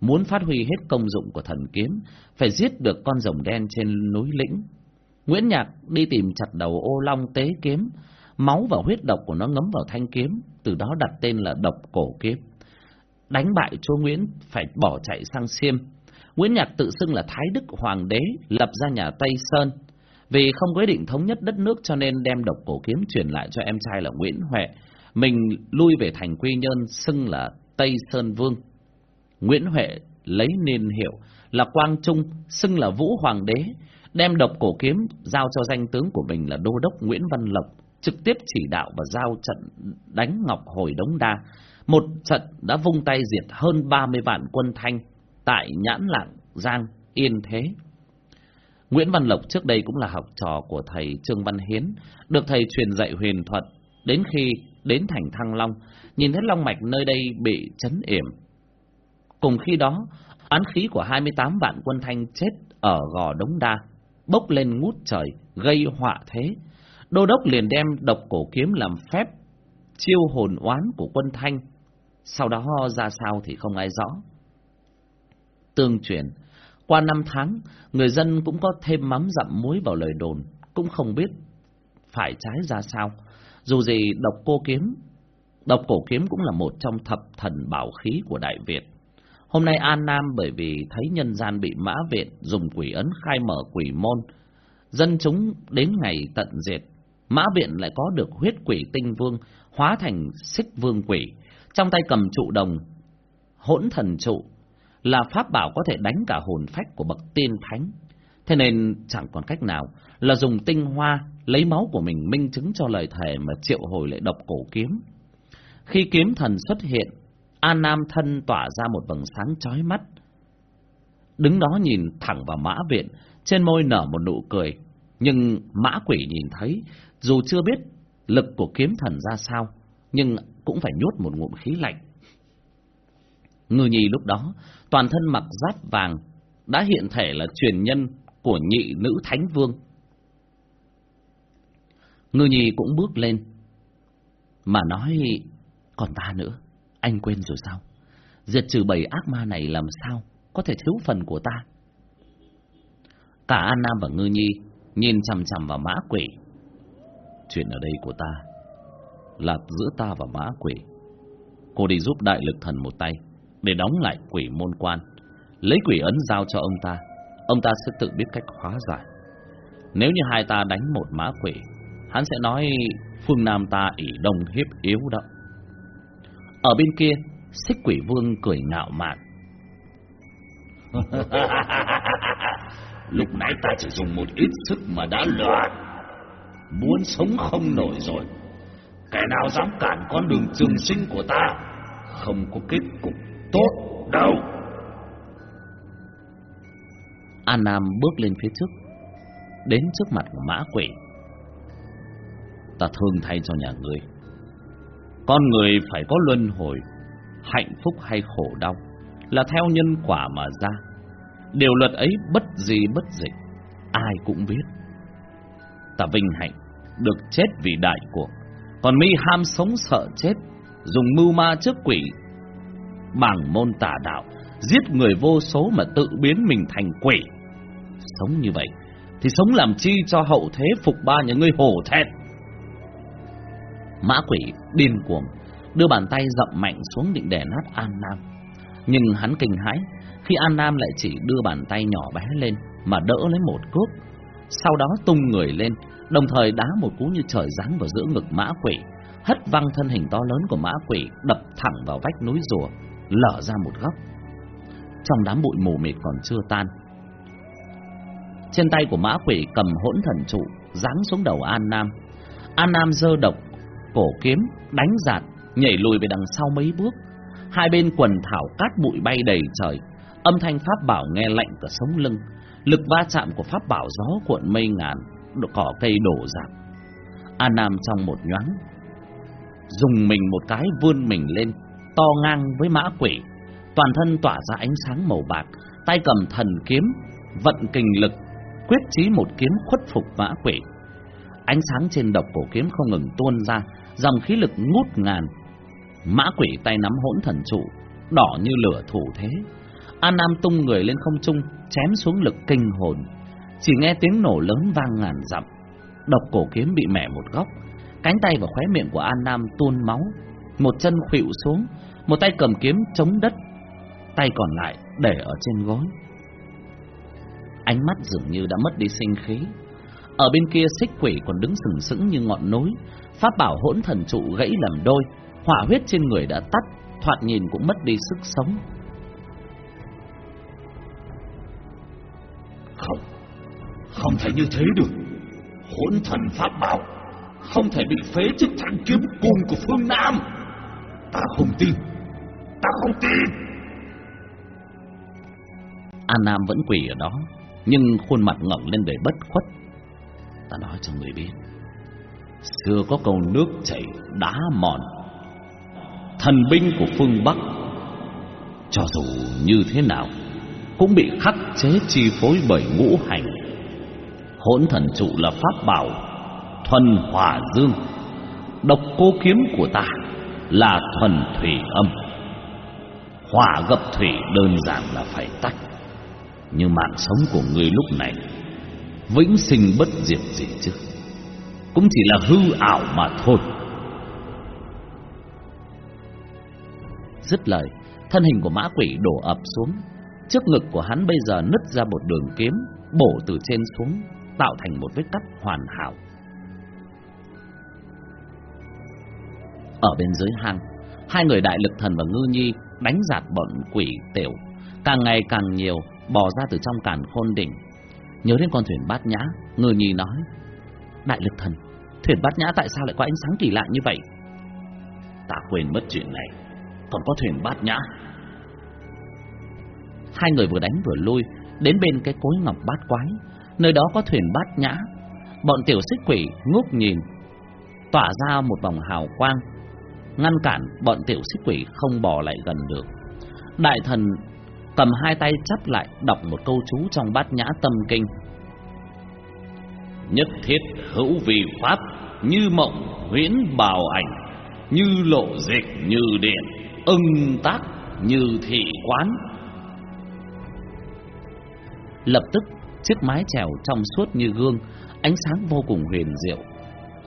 muốn phát huy hết công dụng của thần kiếm, phải giết được con rồng đen trên núi lĩnh. Nguyễn Nhạc đi tìm chặt đầu ô long tế kiếm, máu và huyết độc của nó ngấm vào thanh kiếm, từ đó đặt tên là độc cổ kiếm. Đánh bại chúa Nguyễn phải bỏ chạy sang Xiêm. Nguyễn Nhạc tự xưng là Thái Đức Hoàng đế, lập ra nhà Tây Sơn. Vì không quyết định thống nhất đất nước cho nên đem độc cổ kiếm truyền lại cho em trai là Nguyễn Huệ. Mình lui về thành Quy Nhơn xưng là Tây Sơn Vương. Nguyễn Huệ lấy niên hiệu là Quang Trung, xưng là Vũ Hoàng đế, đem độc cổ kiếm giao cho danh tướng của mình là Đô đốc Nguyễn Văn Lộc, trực tiếp chỉ đạo và giao trận đánh Ngọc Hồi Đống Đa. Một trận đã vung tay diệt hơn 30 vạn quân Thanh tại Nhãn Lạng, Giang, Yên Thế. Nguyễn Văn Lộc trước đây cũng là học trò của thầy Trương Văn Hiến, được thầy truyền dạy huyền thuật, đến khi đến thành Thăng Long, nhìn thấy Long Mạch nơi đây bị chấn yểm, Cùng khi đó, án khí của 28 vạn quân Thanh chết ở gò Đống Đa, bốc lên ngút trời, gây họa thế. Đô đốc liền đem độc cổ kiếm làm phép, chiêu hồn oán của quân Thanh. Sau đó ra sao thì không ai rõ. Tương truyền, qua năm tháng, người dân cũng có thêm mắm dặm muối vào lời đồn, cũng không biết phải trái ra sao. Dù gì độc cô kiếm, độc cổ kiếm cũng là một trong thập thần bảo khí của Đại Việt. Hôm nay An Nam bởi vì thấy nhân gian bị mã viện dùng quỷ ấn khai mở quỷ môn, dân chúng đến ngày tận diệt, mã viện lại có được huyết quỷ tinh vương hóa thành xích vương quỷ, trong tay cầm trụ đồng, hỗn thần trụ, là pháp bảo có thể đánh cả hồn phách của bậc tiên thánh. Thế nên chẳng còn cách nào là dùng tinh hoa lấy máu của mình minh chứng cho lời thề mà triệu hồi lại độc cổ kiếm. Khi kiếm thần xuất hiện, An Nam thân tỏa ra một vầng sáng chói mắt. Đứng đó nhìn thẳng vào mã viện, trên môi nở một nụ cười. Nhưng mã quỷ nhìn thấy, dù chưa biết lực của kiếm thần ra sao, nhưng cũng phải nhốt một ngụm khí lạnh. Ngư nhi lúc đó, toàn thân mặc giáp vàng, đã hiện thể là truyền nhân của nhị nữ thánh vương, Ngư nhi cũng bước lên. Mà nói, còn ta nữa, anh quên rồi sao? Diệt trừ bầy ác ma này làm sao có thể thiếu phần của ta? Cả An Nam và Ngư Nhi nhìn chằm chằm vào mã quỷ. Chuyện ở đây của ta là giữa ta và mã quỷ. Cô đi giúp đại lực thần một tay để đóng lại quỷ môn quan, lấy quỷ ấn giao cho ông ta. Ông ta sẽ tự biết cách hóa giải. Nếu như hai ta đánh một mã quỷ, hắn sẽ nói phương Nam ta ỷ đông hiếp yếu đó. Ở bên kia, xích quỷ vương cười ngạo mạn. Lúc nãy ta chỉ dùng một ít sức mà đã loạn. Muốn sống không nổi rồi. Kẻ nào dám cản con đường trường sinh của ta, không có kết cục tốt đâu. An Nam bước lên phía trước, đến trước mặt của mã quỷ. Ta thương thay cho nhà ngươi. Con người phải có luân hồi, hạnh phúc hay khổ đau là theo nhân quả mà ra. Điều luật ấy bất gì bất dịch, ai cũng biết. Ta vinh hạnh được chết vì đại cuộc, còn mi ham sống sợ chết, dùng mưu ma trước quỷ, bằng môn tà đạo, giết người vô số mà tự biến mình thành quỷ. Sống như vậy, thì sống làm chi cho hậu thế phục ba những người hổ thẹn. Mã quỷ điên cuồng, đưa bàn tay dậm mạnh xuống định đè nát An Nam. Nhưng hắn kinh hãi khi An Nam lại chỉ đưa bàn tay nhỏ bé lên mà đỡ lấy một cước. Sau đó tung người lên, đồng thời đá một cú như trời giáng vào giữa ngực mã quỷ, hất văng thân hình to lớn của mã quỷ đập thẳng vào vách núi rùa, lở ra một góc. Trong đám bụi mù mịt còn chưa tan. Trên tay của mã quỷ cầm hỗn thần trụ, giáng xuống đầu An Nam. An Nam giơ độc, cổ kiếm, đánh giạt, nhảy lùi về đằng sau mấy bước. Hai bên quần thảo cát bụi bay đầy trời, âm thanh pháp bảo nghe lạnh cả sống lưng. Lực va chạm của pháp bảo gió cuộn mây ngàn, cỏ cây đổ rạp. An Nam trong một nhoáng, dùng mình một cái vươn mình lên, to ngang với mã quỷ, toàn thân tỏa ra ánh sáng màu bạc, tay cầm thần kiếm, vận kình lực, quyết chí một kiếm khuất phục mã quỷ. Ánh sáng trên độc cổ kiếm không ngừng tuôn ra, dòng khí lực ngút ngàn. Mã quỷ tay nắm hỗn thần trụ, đỏ như lửa thủ thế. An Nam tung người lên không trung, chém xuống lực kinh hồn. Chỉ nghe tiếng nổ lớn vang ngàn dặm. Độc cổ kiếm bị mẻ một góc, cánh tay và khóe miệng của An Nam tuôn máu, một chân khuỵu xuống, một tay cầm kiếm chống đất, tay còn lại để ở trên gối. Ánh mắt dường như đã mất đi sinh khí. Ở bên kia xích quỷ còn đứng sừng sững như ngọn núi, pháp bảo hỗn thần trụ gãy làm đôi, hỏa huyết trên người đã tắt, thoạt nhìn cũng mất đi sức sống. Không, không thể như thế được. Hỗn thần pháp bảo không thể bị phế trước thanh kiếm côn của phương Nam. Ta không tin, ta không tin. An Nam vẫn quỳ ở đó, nhưng khuôn mặt ngẩng lên để bất khuất. Ta nói cho người biết, xưa có câu nước chảy đá mòn, thần binh của phương Bắc, cho dù như thế nào, cũng bị khắc chế chi phối bởi ngũ hành. Hỗn thần trụ là pháp bảo, thuần hỏa dương, độc cô kiếm của ta là thuần thủy âm. Hỏa gặp thủy đơn giản là phải tách nhưng mạng sống của người lúc này vĩnh sinh bất diệt gì chứ? Cũng chỉ là hư ảo mà thôi. Dứt lời, thân hình của mã quỷ đổ ập xuống. Trước ngực của hắn bây giờ nứt ra một đường kiếm, bổ từ trên xuống, tạo thành một vết cắt hoàn hảo. Ở bên dưới hang, hai người đại lực thần và ngư nhi đánh giạt bọn quỷ tiểu càng ngày càng nhiều bò ra từ trong càn khôn đỉnh. Nhớ đến con thuyền bát nhã, người nhì nói, Đại lực thần, thuyền bát nhã tại sao lại có ánh sáng kỳ lạ như vậy? Ta quên mất chuyện này, còn có thuyền bát nhã. Hai người vừa đánh vừa lui, đến bên cái cối ngọc bát quái, nơi đó có thuyền bát nhã. Bọn tiểu xích quỷ ngước nhìn, tỏa ra một vòng hào quang, ngăn cản bọn tiểu xích quỷ không bò lại gần được. Đại thần cầm hai tay chắp lại đọc một câu chú trong bát nhã tâm kinh. Nhất thiết hữu vì pháp, như mộng huyễn bào ảnh, như lộ dịch như điện, ưng tác như thị quán. Lập tức, chiếc mái chèo trong suốt như gương, ánh sáng vô cùng huyền diệu.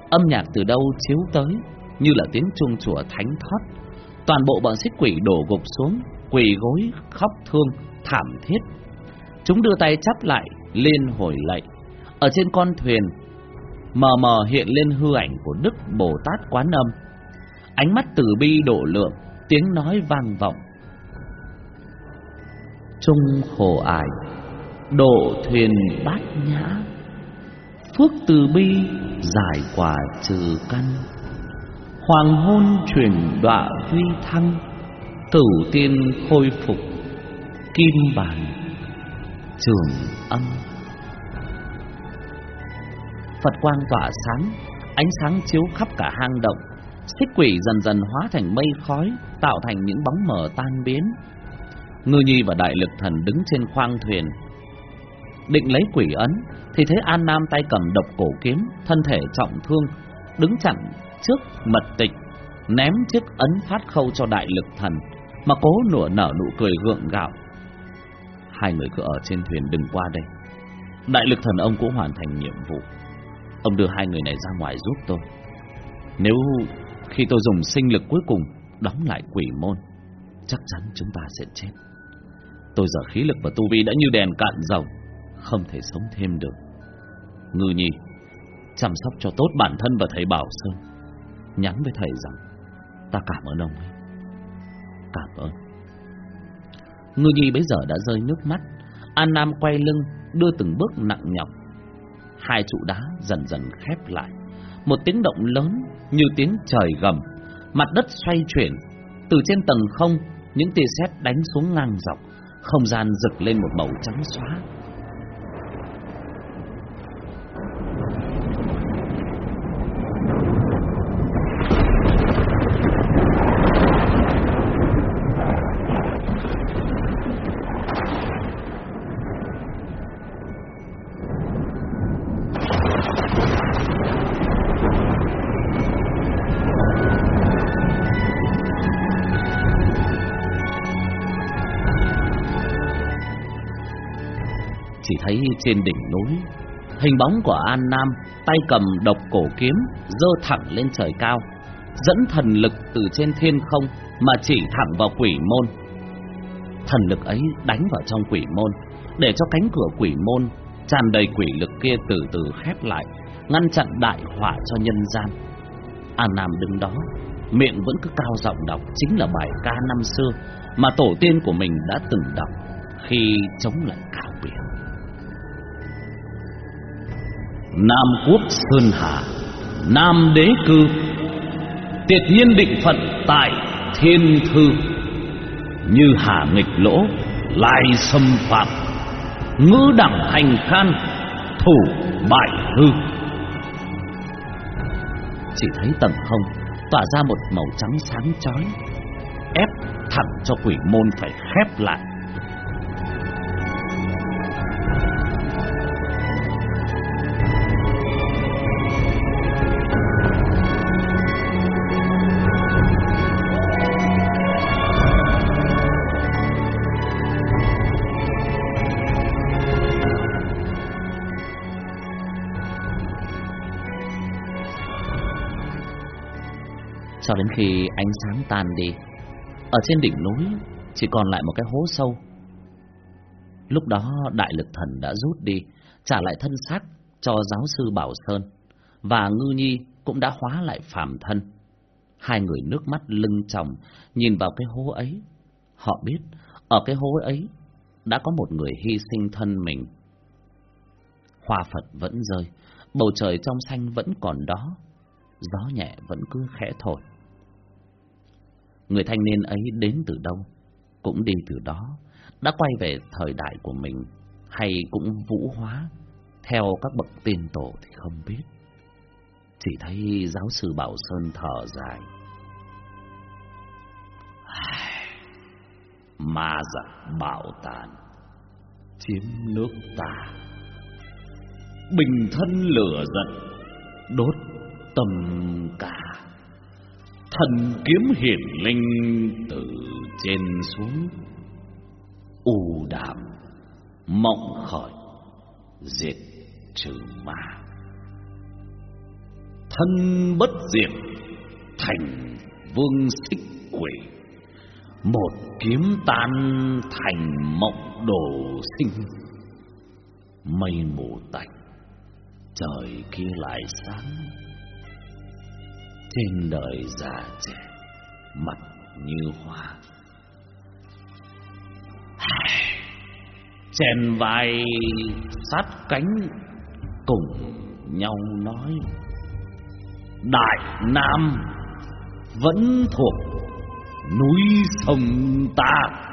Âm nhạc từ đâu chiếu tới, như là tiếng chuông chùa thánh thót. Toàn bộ bọn xích quỷ đổ gục xuống, quỳ gối, khóc thương, thảm thiết. Chúng đưa tay chắp lại, lên hồi lạy. Ở trên con thuyền, mờ mờ hiện lên hư ảnh của Đức Bồ Tát Quán Âm. Ánh mắt từ bi độ lượng, tiếng nói vang vọng. Trung khổ ải, độ thuyền bát nhã, phước từ bi giải quả trừ căn. Hoàng hôn chuyển đọa huy thăng, tử tiên khôi phục, kim bản trường âm. Phật quang tỏa sáng, ánh sáng chiếu khắp cả hang động. Xích quỷ dần dần hóa thành mây khói, tạo thành những bóng mờ tan biến. Ngư Nhi và Đại Lực Thần đứng trên khoang thuyền, định lấy quỷ ấn, thì thấy An Nam tay cầm độc cổ kiếm, thân thể trọng thương, đứng chặn trước mật tịch, ném chiếc ấn phát khâu cho Đại Lực Thần, mà cố nửa nở nụ cười gượng gạo. Hai người cứ ở trên thuyền đừng qua đây. Đại Lực Thần ông cũng hoàn thành nhiệm vụ. Ông đưa hai người này ra ngoài giúp tôi Nếu khi tôi dùng sinh lực cuối cùng Đóng lại quỷ môn Chắc chắn chúng ta sẽ chết Tôi giờ khí lực và tu vi đã như đèn cạn dầu Không thể sống thêm được Ngư nhi Chăm sóc cho tốt bản thân và thầy Bảo Sơn Nhắn với thầy rằng Ta cảm ơn ông ấy. Cảm ơn. Ngư nhi bây giờ đã rơi nước mắt. An Nam quay lưng Đưa từng bước nặng nhọc. Hai trụ đá dần dần khép lại. Một tiếng động lớn như tiếng trời gầm, mặt đất xoay chuyển, từ trên tầng không, những tia sét đánh xuống ngang dọc, không gian rực lên một màu trắng xóa. Trên đỉnh núi. Hình bóng của An Nam tay cầm độc cổ kiếm dơ thẳng lên trời cao, dẫn thần lực từ trên thiên không mà chỉ thẳng vào quỷ môn. Thần lực ấy đánh vào trong quỷ môn, để cho cánh cửa quỷ môn tràn đầy quỷ lực kia từ từ khép lại, ngăn chặn đại họa cho nhân gian. An Nam đứng đó, miệng vẫn cứ cao giọng đọc, chính là bài ca năm xưa mà tổ tiên của mình đã từng đọc. Khi chống lại cao Nam quốc Sơn Hà, Nam đế cư, Tiệt nhiên định phận tại thiên thư, Như hà nghịch lỗ, Lai xâm phạm Ngữ đẳng hành khan, Thủ bại hư. Chỉ thấy tầng không Tỏa ra một màu trắng sáng chói, Ép thẳng cho quỷ môn phải khép lại. Cho đến khi ánh sáng tan đi. Ở trên đỉnh núi chỉ còn lại một cái hố sâu. Lúc đó đại lực thần đã rút đi, trả lại thân xác cho giáo sư Bảo Sơn, và Ngư Nhi cũng đã hóa lại phàm thân. Hai người nước mắt lưng tròng nhìn vào cái hố ấy. Họ biết ở cái hố ấy đã có một người hy sinh thân mình. Hoa Phật vẫn rơi, bầu trời trong xanh vẫn còn đó, gió nhẹ vẫn cứ khẽ thổi. Người thanh niên ấy đến từ đâu, cũng đi từ đó, đã quay về thời đại của mình, hay cũng vũ hóa, theo các bậc tiên tổ thì không biết. Chỉ thấy giáo sư Bảo Sơn thở dài. Ma giặc bạo tàn, chiếm nước ta. Bình thân lửa giận, đốt tầm cả thần kiếm hiển linh từ trên xuống. U đạm mộng khởi, diệt trừ ma. Thân bất diệt, thành vương xích quỷ. Một kiếm tan, thành mộng đồ sinh. Mây mù tạnh, trời kia lại sáng trên đời già trẻ, mặt như hoa. Chèn vai sát cánh cùng nhau nói, đại nam vẫn thuộc núi sông ta.